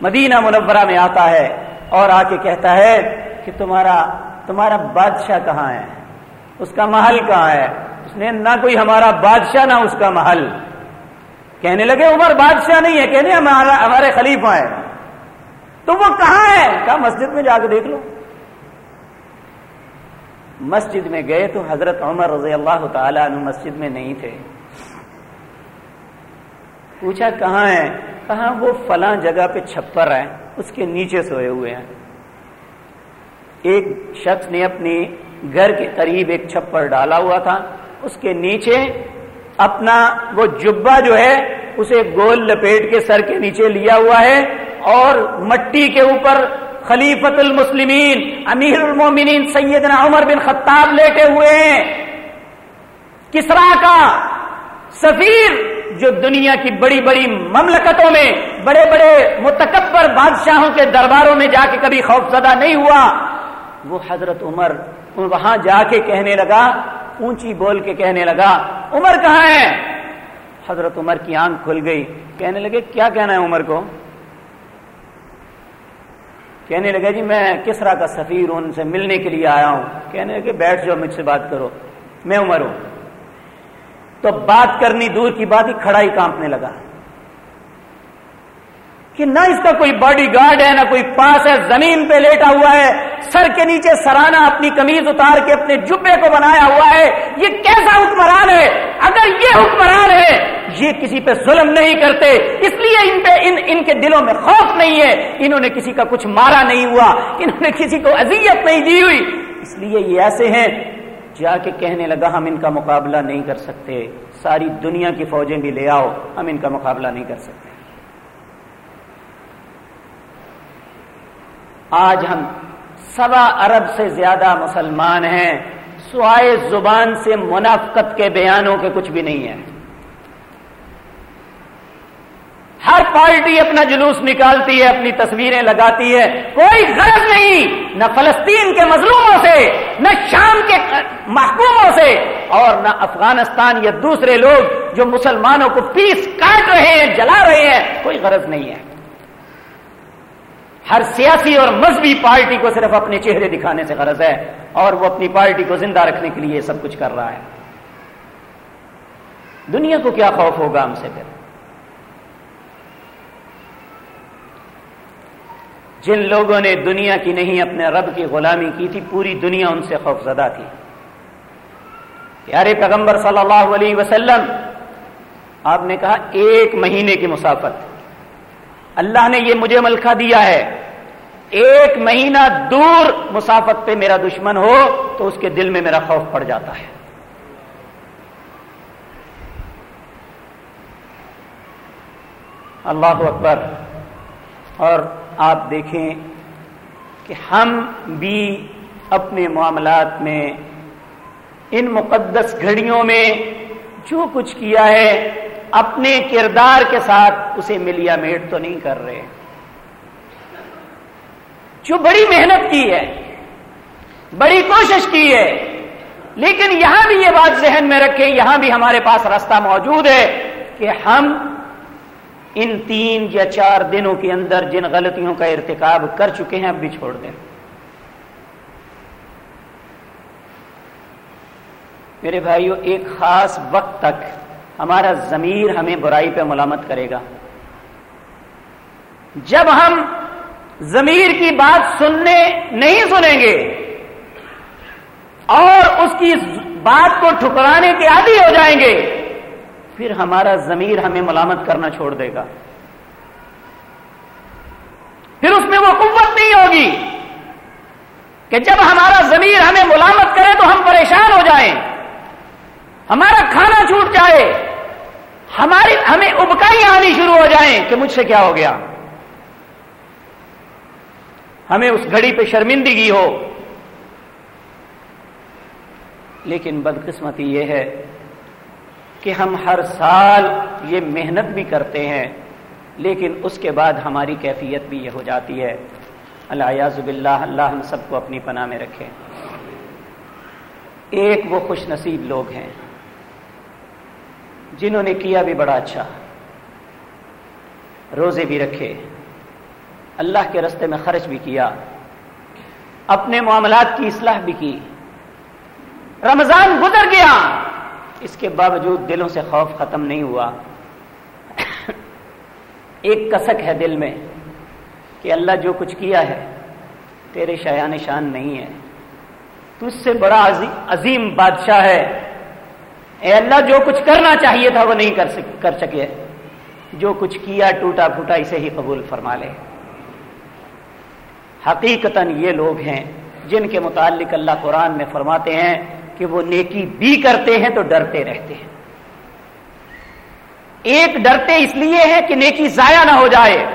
مدینہ منورہ میں آتا ہے اور آ کے کہتا ہے کہ تمہارا تمہارا بادشاہ کہاں ہے؟ اس کا محل کہاں ہے؟ اس نے نہ کوئی ہمارا بادشاہ، نہ اس کا محل۔ کہنے لگے، عمر بادشاہ نہیں ہے، کہنے ہمارا، ہمارے خلیفہ ہے تو وہ کہاں ہے؟ کہا، مسجد میں جا کے دیکھ لو۔ مسجد میں گئے تو حضرت عمر رضی اللہ تعالیٰ عنہ مسجد میں نہیں تھے۔ پوچھا کہاں ہے؟ کہاں وہ فلاں جگہ پہ چھپر ہے، اس کے نیچے سوئے ہوئے ہیں۔ ایک شخص نے اپنی گھر کے قریب ایک چھپر ڈالا ہوا تھا، اس کے نیچے اپنا وہ جبا جو ہے، اسے گول لپیٹ کے سر کے نیچے لیا ہوا ہے اور مٹی کے اوپر خلیفت المسلمین، امیر المومنین سیدنا عمر بن خطاب لیٹے ہوئے ہیں۔ کسرا کا سفیر جو دنیا کی بڑی بڑی مملکتوں میں، بڑے بڑے متکبر بادشاہوں کے درباروں میں جا کے کبھی خوف زدہ نہیں ہوا، وہ حضرت عمر وہاں جا کے کہنے لگا، اونچی بول کے کہنے لگا، عمر کہاں ہے؟ حضرت عمر کی آنکھ کھل گئی، کہنے لگے، کیا کہنا ہے عمر کو؟ کہنے لگا جی میں کسرا کا سفیر ہوں ان سے ملنے کے لیے آیا ہوں؟ کہنے لگے، بیٹھ جاؤ، مجھ سے بات کرو، میں عمر ہوں. تو بات کرنی دور کی بات ہی کھڑا ہی کانپنے لگا۔ کہ نہ اس کا کوئی باڈی گارڈ ہے، نہ کوئی پاس ہے، زمین پہ لیٹا ہوا ہے، سر کے نیچے سرانا اپنی کمیز اتار کے اپنے جبے کو بنایا ہوا ہے۔ یہ کیسا حکمران ہے؟ اگر یہ حکمران ہے، یہ کسی پہ ظلم نہیں کرتے۔ اس لیے ان پہ، ان ان کے دلوں میں خوف نہیں ہے۔ انہوں نے کسی کا کچھ مارا نہیں ہوا۔ انہوں نے کسی کو اذیت نہیں دی ہوئی۔ اس لیے یہ ایسے ہیں، جا کے کہنے لگا، ہم ان کا مقابلہ نہیں کر سکتے۔ ساری دنیا کی فوجیں بھی لے آؤ، ہم ان کا مقابلہ نہیں کر سکتے۔ آج ہم سوا ارب سے زیادہ مسلمان ہیں، سوائے زبان سے منافقت کے بیانوں کے کچھ بھی نہیں ہے ہر پارٹی اپنا جلوس نکالتی ہے، اپنی تصویریں لگاتی ہے۔ کوئی غرض نہیں، نہ فلسطین کے مظلوموں سے، نہ شام کے محکوموں سے، اور نہ افغانستان یا دوسرے لوگ جو مسلمانوں کو پیس کاٹ رہے ہیں، جلا رہے ہیں۔ کوئی غرض نہیں ہے۔ ہر سیاسی اور مذہبی پارٹی کو صرف اپنے چہرے دکھانے سے غرض ہے اور وہ اپنی پارٹی کو زندہ رکھنے کے لیے سب کچھ کر رہا ہے۔ دنیا کو کیا خوف ہوگا ہم سے پھر؟ جن لوگوں نے دنیا کی نہیں، اپنے رب کی غلامی کی تھی، پوری دنیا ان سے خوف زدہ تھی۔ پیارے پیغمبر صلی اللہ علیہ وسلم، آپ نے کہا ایک مہینے کی مسافت۔ اللہ نے یہ مجھے ملکہ دیا ہے۔ ایک مہینہ دور مسافت پہ میرا دشمن ہو تو اس کے دل میں میرا خوف پڑ جاتا ہے۔ اللہ اکبر۔ اور آپ دیکھیں کہ ہم بھی اپنے معاملات میں ان مقدس گھڑیوں میں جو کچھ کیا ہے اپنے کردار کے ساتھ اسے ملیا میٹ تو نہیں کر رہے۔ جو بڑی محنت کی ہے، بڑی کوشش کی ہے، لیکن یہاں بھی یہ بات ذہن میں رکھیں، یہاں بھی ہمارے پاس راستہ موجود ہے کہ ہم ان تین یا چار دنوں کے اندر جن غلطیوں کا ارتکاب کر چکے ہیں، اب بھی چھوڑ دیں۔ میرے بھائیوں ایک خاص وقت تک ہمارا ضمیر ہمیں برائی پہ ملامت کرے گا۔ جب ہم ضمیر کی بات سننے نہیں سنیں گے اور اس کی بات کو ٹھکرانے کے عادی ہو جائیں گے، پھر ہمارا ضمیر ہمیں ملامت کرنا چھوڑ دے گا۔ پھر اس میں وہ قوت نہیں ہوگی کہ جب ہمارا ضمیر ہمیں ملامت کرے تو ہم پریشان ہو جائیں، ہمارا کھانا چھوٹ جائے۔ ہماری ہمیں ابکائی آنی شروع ہو جائیں کہ مجھ سے کیا ہو گیا؟ ہمیں اس گھڑی پہ شرمندگی ہو۔ لیکن بدقسمتی یہ ہے کہ ہم ہر سال یہ محنت بھی کرتے ہیں، لیکن اس کے بعد ہماری کیفیت بھی یہ ہو جاتی ہے۔ اللہ زب اللہ اللہ ہم سب کو اپنی پناہ میں رکھے۔ ایک وہ خوش نصیب لوگ ہیں۔ جنہوں نے کیا بھی بڑا اچھا روزے بھی رکھے، اللہ کے رستے میں خرچ بھی کیا، اپنے معاملات کی اصلاح بھی کی۔ رمضان گزر گیا، اس کے باوجود دلوں سے خوف ختم نہیں ہوا۔ ایک کسک ہے دل میں کہ اللہ جو کچھ کیا ہے، تیرے شایان شان نہیں ہے۔ تو اس سے بڑا عظیم بادشاہ ہے۔ اے اللہ، جو کچھ کرنا چاہیے تھا وہ نہیں کر سکے۔ جو کچھ کیا، ٹوٹا پھوٹا، اسے ہی قبول فرما لے۔ حقیقتا یہ لوگ ہیں جن کے متعلق اللہ قرآن میں فرماتے ہیں کہ وہ نیکی بھی کرتے ہیں تو ڈرتے رہتے ہیں۔ ایک ڈرتے اس لیے ہے کہ نیکی ضائع نہ ہو جائے۔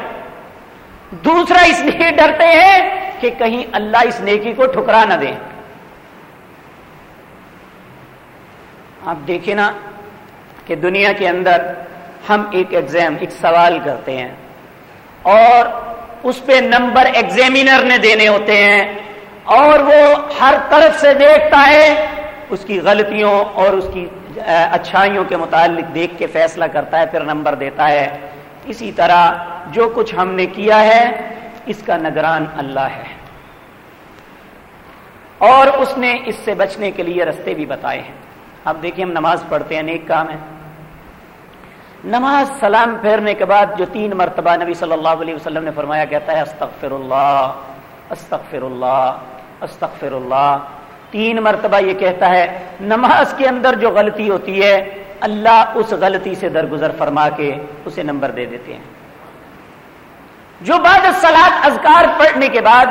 دوسرا اس لیے ڈرتے ہیں کہ کہیں اللہ اس نیکی کو ٹھکرا نہ دے۔ آپ دیکھیں نا کہ دنیا کے اندر ہم ایک ایگزام ایک سوال کرتے ہیں اور اس پہ نمبر ایگزامینر نے دینے ہوتے ہیں اور وہ ہر طرف سے دیکھتا ہے اس کی غلطیوں اور اس کی اچھائیوں کے متعلق دیکھ کے فیصلہ کرتا ہے، پھر نمبر دیتا ہے۔ اسی طرح جو کچھ ہم نے کیا ہے، اس کا نگران اللہ ہے۔ اور اس نے اس سے بچنے کے لیے رستے بھی بتائے ہیں۔ اب دیکھیں ہم نماز پڑھتے ہیں، نیک کام ہے۔ نماز سلام پھیرنے کے بعد جو تین مرتبہ نبی صلی اللہ علیہ وسلم نے فرمایا، کہتا ہے استغفر اللہ استغفر اللہ استغفر اللہ تین مرتبہ یہ کہتا ہے، نماز کے اندر جو غلطی ہوتی ہے، اللہ اس غلطی سے درگزر فرما کے اسے نمبر دے دیتے ہیں۔ جو بعد سلاد ازکار پڑھنے کے بعد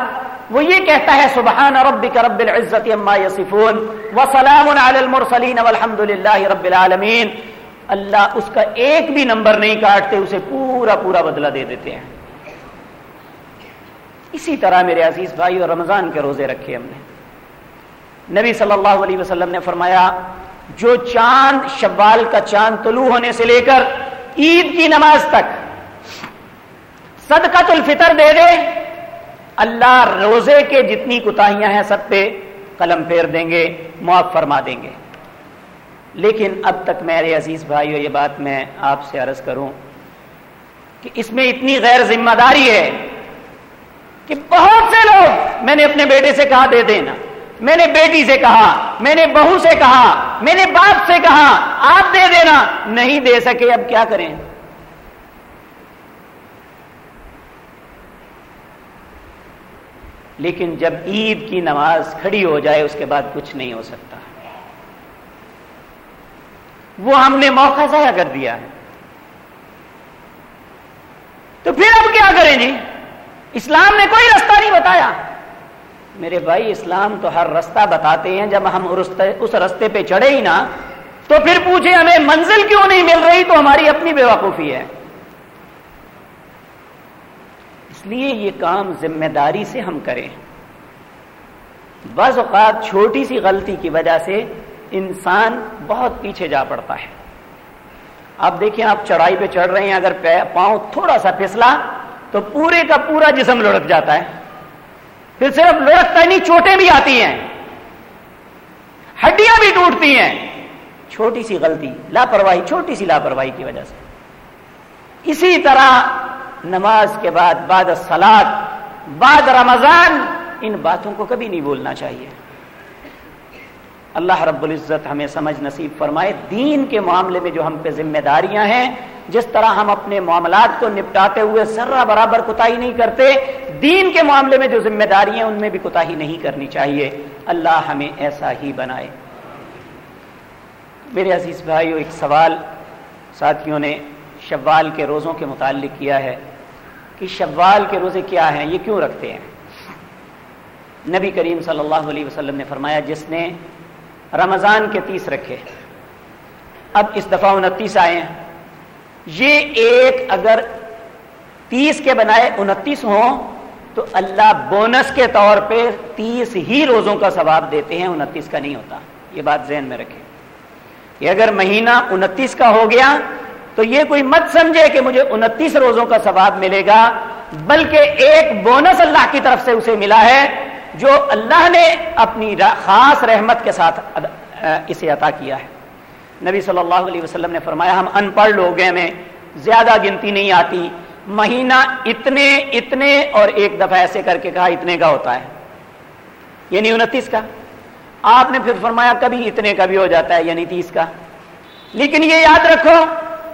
وہ یہ کہتا ہے، سبحان ربک رب العزت اما یصفون وسلام علی المرسلین والحمد للہ رب العالمین۔ اللہ اس کا ایک بھی نمبر نہیں کاٹتے، اسے پورا پورا بدلہ دے دیتے ہیں۔ اسی طرح میرے عزیز بھائی، اور رمضان کے روزے رکھے ہم نے۔ نبی صلی اللہ علیہ وسلم نے فرمایا، جو چاند، شوال کا چاند طلوع ہونے سے لے کر عید کی نماز تک صدقت الفطر دے دے اللہ روزے کے جتنی کوتاہیاں ہیں سب پہ قلم پھیر دیں گے، معاف فرما دیں گے۔ لیکن اب تک میرے عزیز بھائی یہ بات میں آپ سے عرض کروں کہ اس میں اتنی غیر ذمہ داری ہے کہ بہت سے لوگ، میں نے اپنے بیٹے سے کہا دے دینا، میں نے بیٹی سے کہا، میں نے بہو سے کہا، میں نے باپ سے کہا، آپ دے دینا، نہیں دے سکے، اب کیا کریں؟ لیکن جب عید کی نماز کھڑی ہو جائے، اس کے بعد کچھ نہیں ہو سکتا۔ وہ ہم نے موقع ضائع کر دیا۔ ہے تو پھر اب کیا کریں جی؟ اسلام نے کوئی رستہ نہیں بتایا۔ میرے بھائی، اسلام تو ہر رستہ بتاتے ہیں۔ جب ہم اس رستے پہ چڑھے ہی نا، تو پھر پوچھے ہمیں منزل کیوں نہیں مل رہی؟ تو ہماری اپنی بے وقوفی ہے۔ اس لیے یہ کام ذمہ داری سے ہم کریں۔ بعض اوقات چھوٹی سی غلطی کی وجہ سے انسان بہت پیچھے جا پڑتا ہے۔ آپ دیکھیں آپ چڑھائی پہ چڑھ رہے ہیں، اگر پاؤں تھوڑا سا پھسلا تو پورے کا پورا جسم لڑک جاتا ہے۔ پھر صرف لڑکتا نہیں چوٹیں بھی آتی ہیں۔ ہڈیاں بھی ٹوٹتی ہیں۔ چھوٹی سی غلطی، لاپرواہی، چھوٹی سی لاپرواہی کی وجہ سے۔ اسی طرح نماز کے بعد بعد سلاد بعد رمضان، ان باتوں کو کبھی نہیں بولنا چاہیے۔ اللہ رب العزت ہمیں سمجھ نصیب فرمائے، دین کے معاملے میں جو ہم پہ ذمہ داریاں ہیں، جس طرح ہم اپنے معاملات کو نپٹاتے ہوئے ذرہ برابر کوتاہی نہیں کرتے، دین کے معاملے میں جو ذمہ داری ہیں، ان میں بھی کوتاہی نہیں کرنی چاہیے۔ اللہ ہمیں ایسا ہی بنائے۔ میرے عزیز بھائیو، ایک سوال ساتھیوں نے شوال کے روزوں کے متعلق کیا ہے۔ کہ شوال کے روزے کیا ہیں، یہ کیوں رکھتے ہیں؟ نبی کریم صلی اللہ علیہ وسلم نے فرمایا، جس نے رمضان کے تیس رکھے، اب اس دفعہ انتیس آئے ہیں۔ یہ ایک اگر تیس کے بنائے انتیس ہوں، تو اللہ بونس کے طور پہ تیس ہی روزوں کا ثواب دیتے ہیں، انتیس کا نہیں ہوتا۔ یہ بات ذہن میں رکھے کہ اگر مہینہ انتیس کا ہو گیا تو یہ کوئی مت سمجھے کہ مجھے انتیس روزوں کا ثواب ملے گا، بلکہ ایک بونس اللہ کی طرف سے اسے ملا ہے جو اللہ نے اپنی خاص رحمت کے ساتھ اسے عطا کیا ہے۔ نبی صلی اللہ علیہ وسلم نے فرمایا، ہم ان پڑھ لوگ میں، زیادہ گنتی نہیں آتی، مہینہ اتنے اتنے اور ایک دفعہ ایسے کر کے کہا، اتنے کا ہوتا ہے۔ یعنی انتیس کا۔ آپ نے پھر فرمایا، کبھی اتنے کا بھی ہو جاتا ہے یعنی تیس کا۔ لیکن یہ یاد رکھو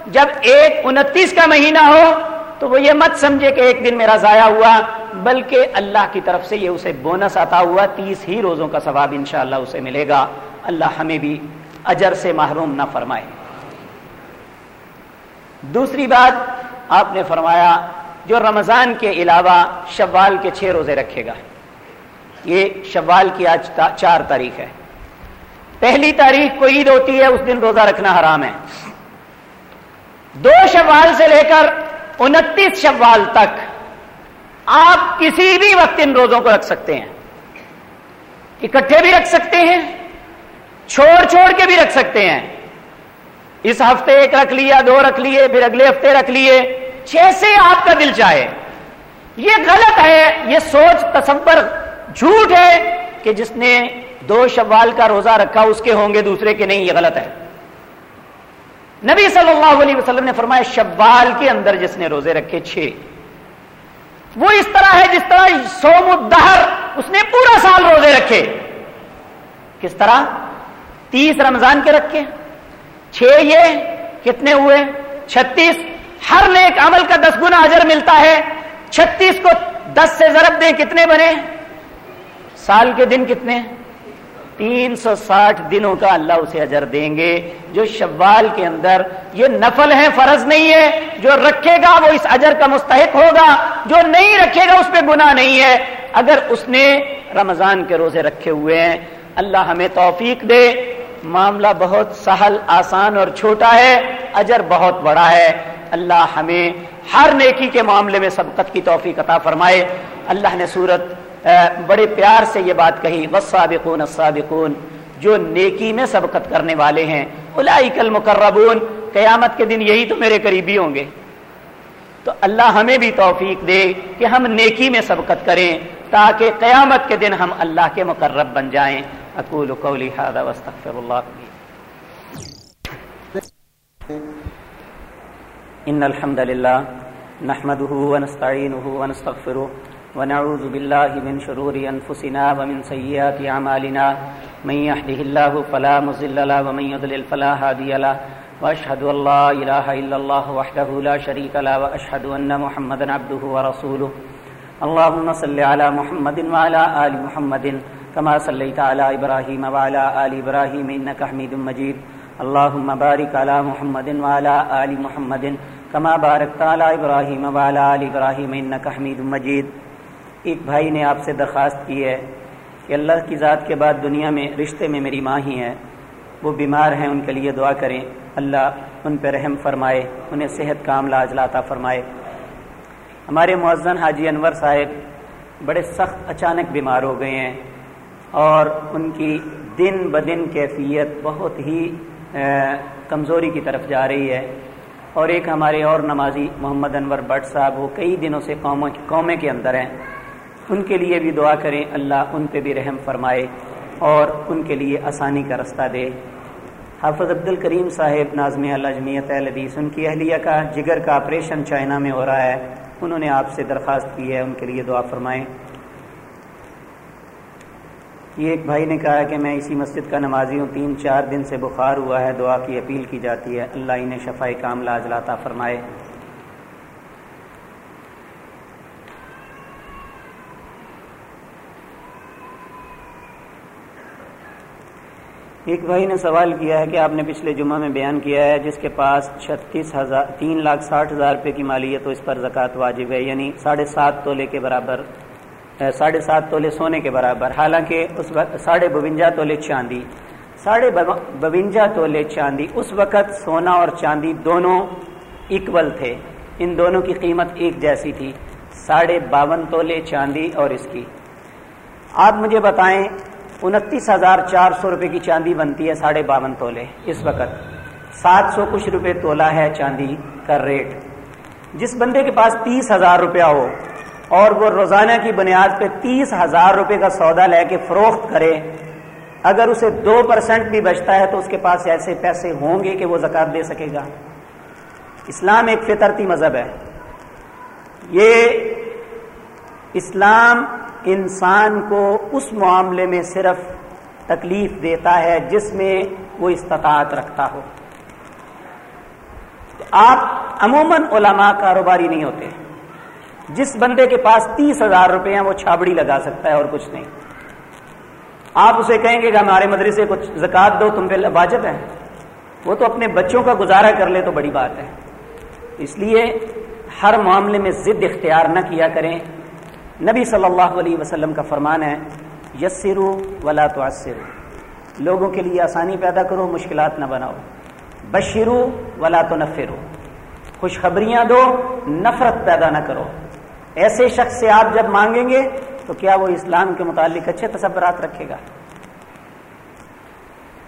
جب ایک انتیس کا مہینہ ہو تو وہ یہ مت سمجھے کہ ایک دن میرا ضائع ہوا، بلکہ اللہ کی طرف سے یہ اسے بونس آتا ہوا، تیس ہی روزوں کا ثواب انشاءاللہ اسے ملے گا۔ اللہ ہمیں بھی اجر سے محروم نہ فرمائے۔ دوسری بات آپ نے فرمایا، جو رمضان کے علاوہ شوال کے چھ روزے رکھے گا۔ یہ شوال کی آج چار تاریخ ہے۔ پہلی تاریخ کو عید ہوتی ہے، اس دن روزہ رکھنا حرام ہے۔ دو شوال سے لے کر انتیس شوال تک آپ کسی بھی وقت ان روزوں کو رکھ سکتے ہیں۔ اکٹھے بھی رکھ سکتے ہیں، چھوڑ چھوڑ کے بھی رکھ سکتے ہیں۔ اس ہفتے ایک رکھ لیا، دو رکھ لیے، پھر اگلے ہفتے رکھ لیے۔ جیسے آپ کا دل چاہے۔ یہ غلط ہے، یہ سوچ تصور جھوٹ ہے کہ جس نے دو شوال کا روزہ رکھا، اس کے ہوں گے دوسرے کے نہیں، یہ غلط ہے۔ نبی صلی اللہ علیہ وسلم نے فرمایا شوال کے اندر جس نے روزے رکھے چھ۔ وہ اس طرح ہے جس طرح سوم الدہر، اس نے پورا سال روزے رکھے۔ کس طرح؟ تیس رمضان کے رکھے۔ چھ یہ کتنے ہوئے؟ چھتیس۔ ہر نیک عمل کا دس گنا اجر ملتا ہے۔ چھتیس کو دس سے ضرب دیں، کتنے بنے؟ سال کے دن کتنے؟ تین سو ساٹھ دنوں کا اللہ اسے اجر دیں گے۔ جو شوال کے اندر یہ نفل ہے فرض نہیں ہے۔ جو رکھے گا وہ اس اجر کا مستحق ہوگا۔ جو نہیں رکھے گا اس پہ گناہ نہیں ہے۔ اگر اس نے رمضان کے روزے رکھے ہوئے ہیں، اللہ ہمیں توفیق دے۔ معاملہ بہت سہل، آسان اور چھوٹا ہے۔ اجر بہت بڑا ہے۔ اللہ ہمیں ہر نیکی کے معاملے میں سبقت کی توفیق عطا فرمائے۔ اللہ نے صورت بڑے پیار سے یہ بات کہی، والسابقون السابقون، جو نیکی میں سبقت کرنے والے ہیں، اولئک المقربون، قیامت کے دن یہی تو میرے قریبی ہوں گے۔ تو اللہ ہمیں بھی توفیق دے کہ ہم نیکی میں سبقت کریں، تاکہ قیامت کے دن ہم اللہ کے مقرب بن جائیں۔ اقول قولی هذا واستغفر الله ان الحمد لله نحمده ونستعينه ونستغفره ونعوذ بالله من شرور انفسنا ومن سيئات اعمالنا من يهده الله فلا مضل له ومن يضلل فلا هادي له. واشهد ان لا اله الا الله وحده لا شريك له واشهد ان محمدا عبده ورسوله. اللهم صل على محمد وعلى ال محمد كما صليت على ابراهيم وعلى ال ابراهيم انك حميد مجيد. اللهم بارك على محمد وعلى ال محمد كما باركت على ابراهيم وعلى ال ابراهيم انك حميد مجيد. ایک بھائی نے آپ سے درخواست کی ہے کہ اللہ کی ذات کے بعد دنیا میں رشتے میں میری ماں ہی ہیں۔ وہ بیمار ہیں، ان کے لیے دعا کریں۔ اللہ ان پہ رحم فرمائے، انہیں صحت کام لاج لاتا فرمائے۔ ہمارے معزن حاجی انور صاحب بڑے سخت اچانک بیمار ہو گئے ہیں اور ان کی دن بدن کیفیت بہت ہی کمزوری کی طرف جا رہی ہے۔ اور ایک ہمارے اور نمازی محمد انور بٹ صاحب، وہ کئی دنوں سے قوموں قومے کے اندر ہیں۔ ان کے لیے بھی دعا کریں، اللہ ان پہ بھی رحم فرمائے اور ان کے لیے آسانی کا رستہ دے۔ حافظ عبد الکریم صاحب نازم الجمیت الحدیث ان کی اہلیہ کا جگر کا آپریشن چائنا میں ہو رہا ہے، انہوں نے آپ سے درخواست کی ہے، ان کے لیے دعا فرمائیں۔ یہ ایک بھائی نے کہا کہ میں اسی مسجد کا نمازی ہوں، تین چار دن سے بخار ہوا ہے، دعا کی اپیل کی جاتی ہے۔ اللہ انہیں شفائی کام لاج لاتا فرمائے۔ ایک بھائی نے سوال کیا ہے کہ آپ نے پچھلے جمعہ میں بیان کیا ہے جس کے پاس چھتیس ہزار، تین لاکھ ساٹھ ہزار روپے کی مالیت تو اس پر زکوٰۃ واجب ہے یعنی ساڑھے سات تولے کے برابر ساڑھے سات تولے سونے کے برابر۔ حالانکہ اس وقت ساڑھے بونجا تولے چاندی۔ ساڑھے بونجا تولے چاندی، اس وقت سونا اور چاندی دونوں اکول تھے۔ ان دونوں کی قیمت ایک جیسی تھی۔ ساڑھے باون تولے چاندی اور اس کی۔ آپ مجھے بتائیں انتیس ہزار چار سو روپے کی چاندی بنتی ہے، ساڑھے باون تولے۔ اس وقت سات سو کچھ روپے تولا ہے چاندی کا ریٹ۔ جس بندے کے پاس تیس ہزار روپیہ ہو اور وہ روزانہ کی بنیاد پہ تیس ہزار روپے کا سودا لے کے فروخت کرے، اگر اسے دو پرسنٹ بھی بچتا ہے تو اس کے پاس ایسے پیسے ہوں گے کہ وہ زکات دے سکے گا۔ اسلام ایک فطرتی مذہب ہے۔ یہ اسلام انسان کو اس معاملے میں صرف تکلیف دیتا ہے جس میں وہ استطاعت رکھتا ہو۔ آپ عموماً علماء کاروباری نہیں ہوتے۔ جس بندے کے پاس تیس ہزار روپے ہیں، وہ چھابڑی لگا سکتا ہے اور کچھ نہیں۔ آپ اسے کہیں گے کہ ہمارے مدرسے کچھ زکات دو، تم پہ واجب ہے۔ وہ تو اپنے بچوں کا گزارا کر لے تو بڑی بات ہے۔ اس لیے ہر معاملے میں ضد اختیار نہ کیا کریں۔ نبی صلی اللہ علیہ وسلم کا فرمان ہے، یسرو ولا تو لوگوں کے لیے آسانی پیدا کرو، مشکلات نہ بناؤ۔ بشرو ولا تو نفرو خوشخبریاں دو، نفرت پیدا نہ کرو۔ ایسے شخص سے آپ جب مانگیں گے، تو کیا وہ اسلام کے متعلق اچھے تصورات رکھے گا؟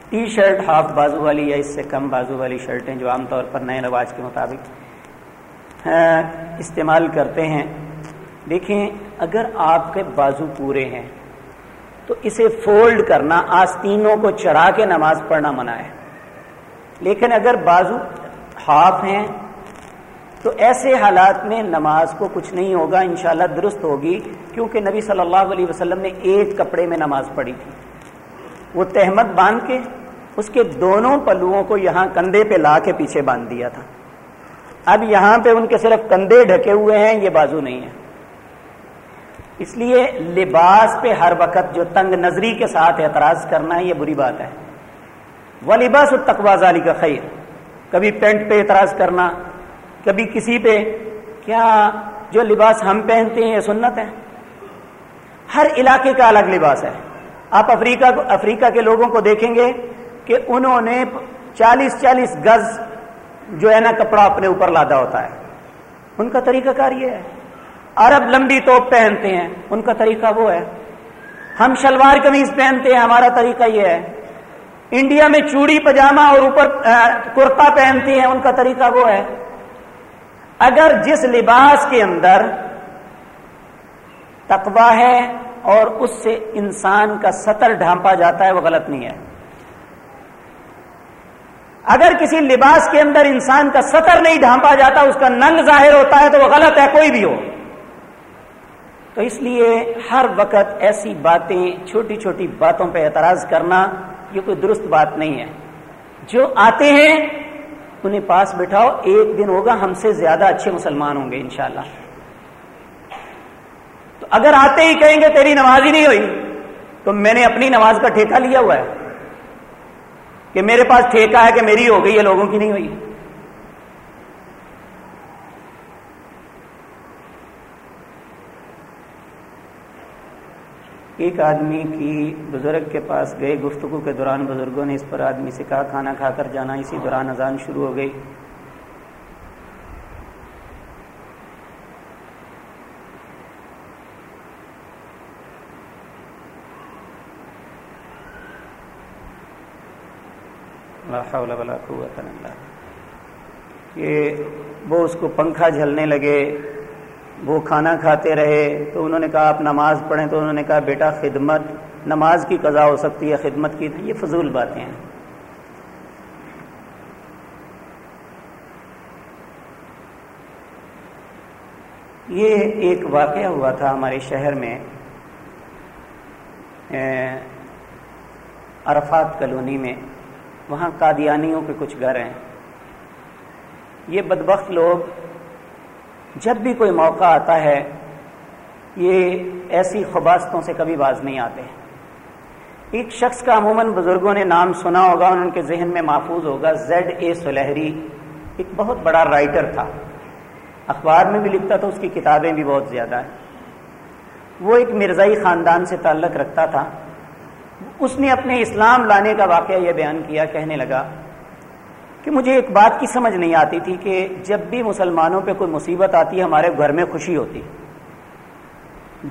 ٹی شرٹ ہاف بازو والی یا اس سے کم بازو والی شرٹیں جو عام طور پر نئے رواج کے مطابق استعمال کرتے ہیں۔ دیکھیں، اگر آپ کے بازو پورے ہیں، تو اسے فولڈ کرنا، آستینوں کو چڑھا کے نماز پڑھنا منع ہے۔ لیکن اگر بازو ہاف ہیں، تو ایسے حالات میں نماز کو کچھ نہیں ہوگا، انشاءاللہ درست ہوگی، کیونکہ نبی صلی اللہ علیہ وسلم نے ایک کپڑے میں نماز پڑھی تھی۔ وہ تہمت باندھ کے اس کے دونوں پلوؤں کو یہاں کندھے پہ لا کے پیچھے باندھ دیا تھا۔ اب یہاں پہ ان کے صرف کندھے ڈھکے ہوئے ہیں، یہ بازو نہیں ہے۔ اس لیے لباس پہ ہر وقت جو تنگ نظری کے ساتھ اعتراض کرنا ہے یہ بری بات ہے۔ وہ لباس التقواز علی کا خیر کبھی پینٹ پہ اعتراض کرنا، کبھی کسی پہ۔ کیا جو لباس ہم پہنتے ہیں یہ سنت ہے؟ ہر علاقے کا الگ لباس ہے۔ آپ افریقہ افریقہ کے لوگوں کو دیکھیں گے کہ انہوں نے چالیس چالیس گز جو ہے نا کپڑا اپنے اوپر لادا ہوتا ہے۔ ان کا طریقہ کار یہ ہے۔ عرب لمبی توپ پہنتے ہیں۔ ان کا طریقہ وہ ہے۔ ہم شلوار قمیض پہنتے ہیں، ہمارا طریقہ یہ ہے۔ انڈیا میں چوڑی پجامہ اور اوپر کرتا پہنتے ہیں، ان کا طریقہ وہ ہے۔ اگر جس لباس کے اندر تقوا ہے اور اس سے انسان کا سطر ڈھانپا جاتا ہے، وہ غلط نہیں ہے۔ اگر کسی لباس کے اندر انسان کا سطر نہیں ڈھانپا جاتا، اس کا ننگ ظاہر ہوتا ہے تو وہ غلط ہے، کوئی بھی ہو۔ تو اس لیے ہر وقت ایسی باتیں، چھوٹی چھوٹی باتوں پہ اعتراض کرنا یہ کوئی درست بات نہیں ہے۔ جو آتے ہیں، انہیں پاس بٹھاؤ، ایک دن ہوگا ہم سے زیادہ اچھے مسلمان ہوں گے انشاءاللہ۔ تو اگر آتے ہی کہیں گے، تیری نماز ہی نہیں ہوئی، تو میں نے اپنی نماز کا ٹھیکہ لیا ہوا ہے۔ کہ میرے پاس ٹھیکہ ہے کہ میری ہو گئی ہے، لوگوں کی نہیں ہوئی۔ ایک آدمی کی بزرگ کے پاس گئے گفتگو کے دوران بزرگوں نے اس پر آدمی سے کہا، کھانا کھا کر جانا، اسی دوران اذان شروع ہو گئی۔ کہ وہ اس کو پنکھا جھلنے لگے۔ وہ کھانا کھاتے رہے تو انہوں نے کہا آپ نماز پڑھیں تو انہوں نے کہا بیٹا خدمت، نماز کی قضا ہو سکتی ہے، خدمت کی یہ فضول باتیں ہیں۔ یہ ایک واقعہ ہوا تھا ہمارے شہر میں عرفات کالونی میں۔ وہاں قادیانیوں کے کچھ گھر ہیں۔ یہ بدبخت لوگ جب بھی کوئی موقع آتا ہے، یہ ایسی خباستوں سے کبھی باز نہیں آتے۔ ایک شخص کا عموماً بزرگوں نے نام سنا ہوگا، اور ان کے ذہن میں محفوظ ہوگا زیڈ اے سلہری ایک بہت بڑا رائٹر تھا۔ اخبار میں بھی لکھتا تھا، اس کی کتابیں بھی بہت زیادہ ہیں۔ وہ ایک مرزائی خاندان سے تعلق رکھتا تھا۔ اس نے اپنے اسلام لانے کا واقعہ یہ بیان کیا، کہنے لگا کہ مجھے ایک بات کی سمجھ نہیں آتی تھی کہ جب بھی مسلمانوں پہ کوئی مصیبت آتی ہے، ہمارے گھر میں خوشی ہوتی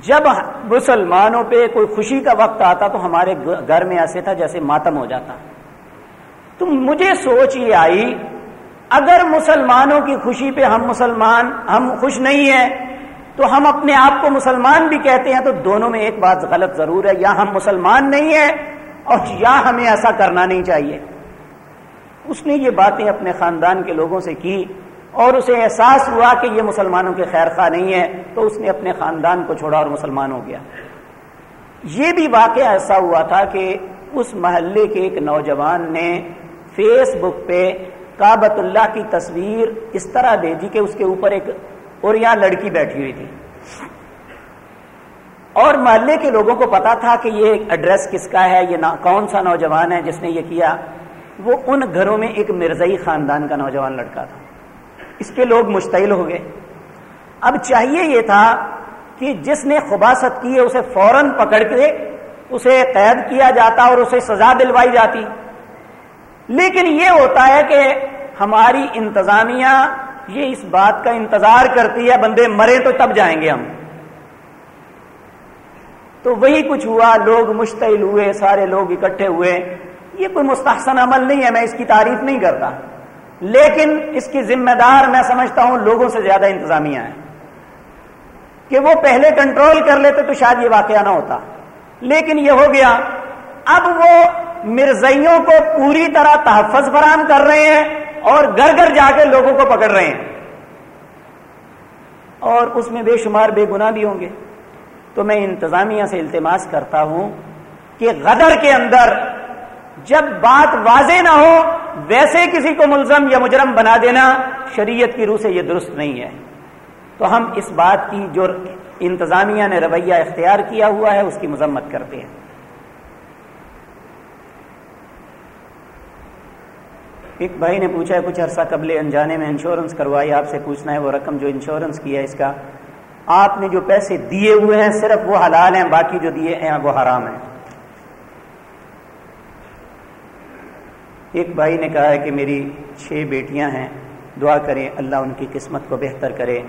جب مسلمانوں پہ کوئی خوشی کا وقت آتا تو ہمارے گھر میں ایسے تھا جیسے ماتم ہو جاتا۔ تو مجھے سوچ یہ آئی، اگر مسلمانوں کی خوشی پہ ہم مسلمان، ہم خوش نہیں ہیں، تو ہم اپنے آپ کو مسلمان بھی کہتے ہیں تو دونوں میں ایک بات غلط ضرور ہے، یا ہم مسلمان نہیں ہیں اور یا ہمیں ایسا کرنا نہیں چاہیے۔ اس نے یہ باتیں اپنے خاندان کے لوگوں سے کی اور اسے احساس ہوا کہ یہ مسلمانوں کے خیر خواہ نہیں ہے، تو اس نے اپنے خاندان کو چھوڑا اور مسلمان ہو گیا۔ یہ بھی واقعہ ایسا ہوا تھا کہ اس محلے کے ایک نوجوان نے فیس بک پہ کابت اللہ کی تصویر اس طرح بھیجی کہ اس کے اوپر ایک اور یہاں لڑکی بیٹھی ہوئی تھی۔ اور محلے کے لوگوں کو پتا تھا کہ یہ ایڈریس کس کا ہے، یہ کون سا نوجوان ہے جس نے یہ کیا۔ وہ ان گھروں میں ایک مرزئی خاندان کا نوجوان لڑکا تھا۔ اس کے لوگ مشتعل ہو گئے۔ اب چاہیے یہ تھا کہ جس نے خباست کی ہے، اسے فوراً پکڑ کے اسے قید کیا جاتا اور اسے سزا دلوائی جاتی۔ لیکن یہ ہوتا ہے کہ ہماری انتظامیہ یہ اس بات کا انتظار کرتی ہے، بندے مرے تو تب جائیں گے ہم۔ تو وہی کچھ ہوا، لوگ مشتعل ہوئے، سارے لوگ اکٹھے ہوئے۔ یہ کوئی مستحسن عمل نہیں ہے، میں اس کی تعریف نہیں کرتا۔ لیکن اس کی ذمہ دار میں سمجھتا ہوں لوگوں سے زیادہ انتظامیہ ہے۔ کہ وہ پہلے کنٹرول کر لیتے تو شاید یہ واقعہ نہ ہوتا۔ لیکن یہ ہو گیا، اب وہ مرزائیوں کو پوری طرح تحفظ فراہم کر رہے ہیں اور گھر گھر جا کے لوگوں کو پکڑ رہے ہیں۔ اور اس میں بے شمار بے گناہ بھی ہوں گے۔ تو میں انتظامیہ سے التماس کرتا ہوں کہ غدر کے اندر جب بات واضح نہ ہو، ویسے کسی کو ملزم یا مجرم بنا دینا شریعت کی روح سے یہ درست نہیں ہے۔ تو ہم اس بات کی جو انتظامیہ نے رویہ اختیار کیا ہوا ہے، اس کی مذمت کرتے ہیں۔ ایک بھائی نے پوچھا ہے، کچھ عرصہ قبل انجانے میں انشورنس کروائی، آپ سے پوچھنا ہے وہ رقم جو انشورنس کی ہے اس کا، آپ نے جو پیسے دیے ہوئے ہیں، صرف وہ حلال ہیں، باقی جو دیے ہیں وہ حرام ہیں۔ ایک بھائی نے کہا ہے کہ میری چھ بیٹیاں ہیں، دعا کریں اللہ ان کی قسمت کو بہتر کرے،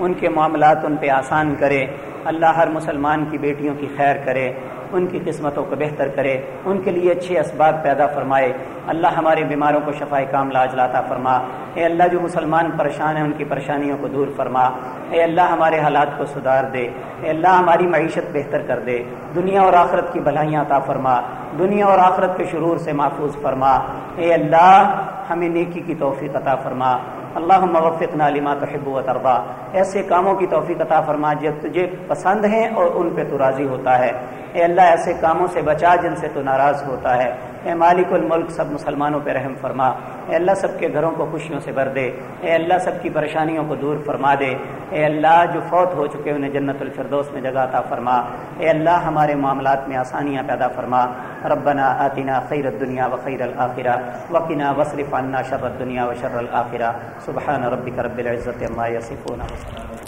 ان کے معاملات ان پہ آسان کرے، اللہ ہر مسلمان کی بیٹیوں کی خیر کرے۔ ان کی قسمتوں کو بہتر کرے، ان کے لیے اچھے اسباب پیدا فرمائے۔ اللہ ہمارے بیماروں کو شفا کام لاج لاتا فرما۔ اے اللہ جو مسلمان پریشان ہیں، ان کی پریشانیوں کو دور فرما۔ اے اللہ ہمارے حالات کو سدھار دے۔ اے اللہ ہماری معیشت بہتر کر دے۔ دنیا اور آخرت کی بھلائیاں عطا فرما۔ دنیا اور آخرت کے شرور سے محفوظ فرما۔ اے اللہ ہمیں نیکی کی توفیق عطا فرما۔ اللہ وفقنا لما تحب و تربا ایسے کاموں کی توفیق عطا فرما، جو تجھے پسند ہیں اور ان پہ تو راضی ہوتا ہے۔ اے اللہ، ایسے کاموں سے بچا جن سے تو ناراض ہوتا ہے۔ اے مالک الملک، سب مسلمانوں پہ رحم فرما۔ اے اللہ سب کے گھروں کو خوشیوں سے بھر دے، اے اللہ سب کی پریشانیوں کو دور فرما دے۔ اے اللہ جو فوت ہو چکے انہیں جنت الفردوس میں جگہ عطا فرما۔ اے اللہ ہمارے معاملات میں آسانیاں پیدا فرما۔ ربنا آتنا خیر الدنیا و خیر الآخرہ وقنا وصرف عنا شر الدنیا و شر الآخرہ سبحان ربک رب العزت عما یصفون۔ وسلام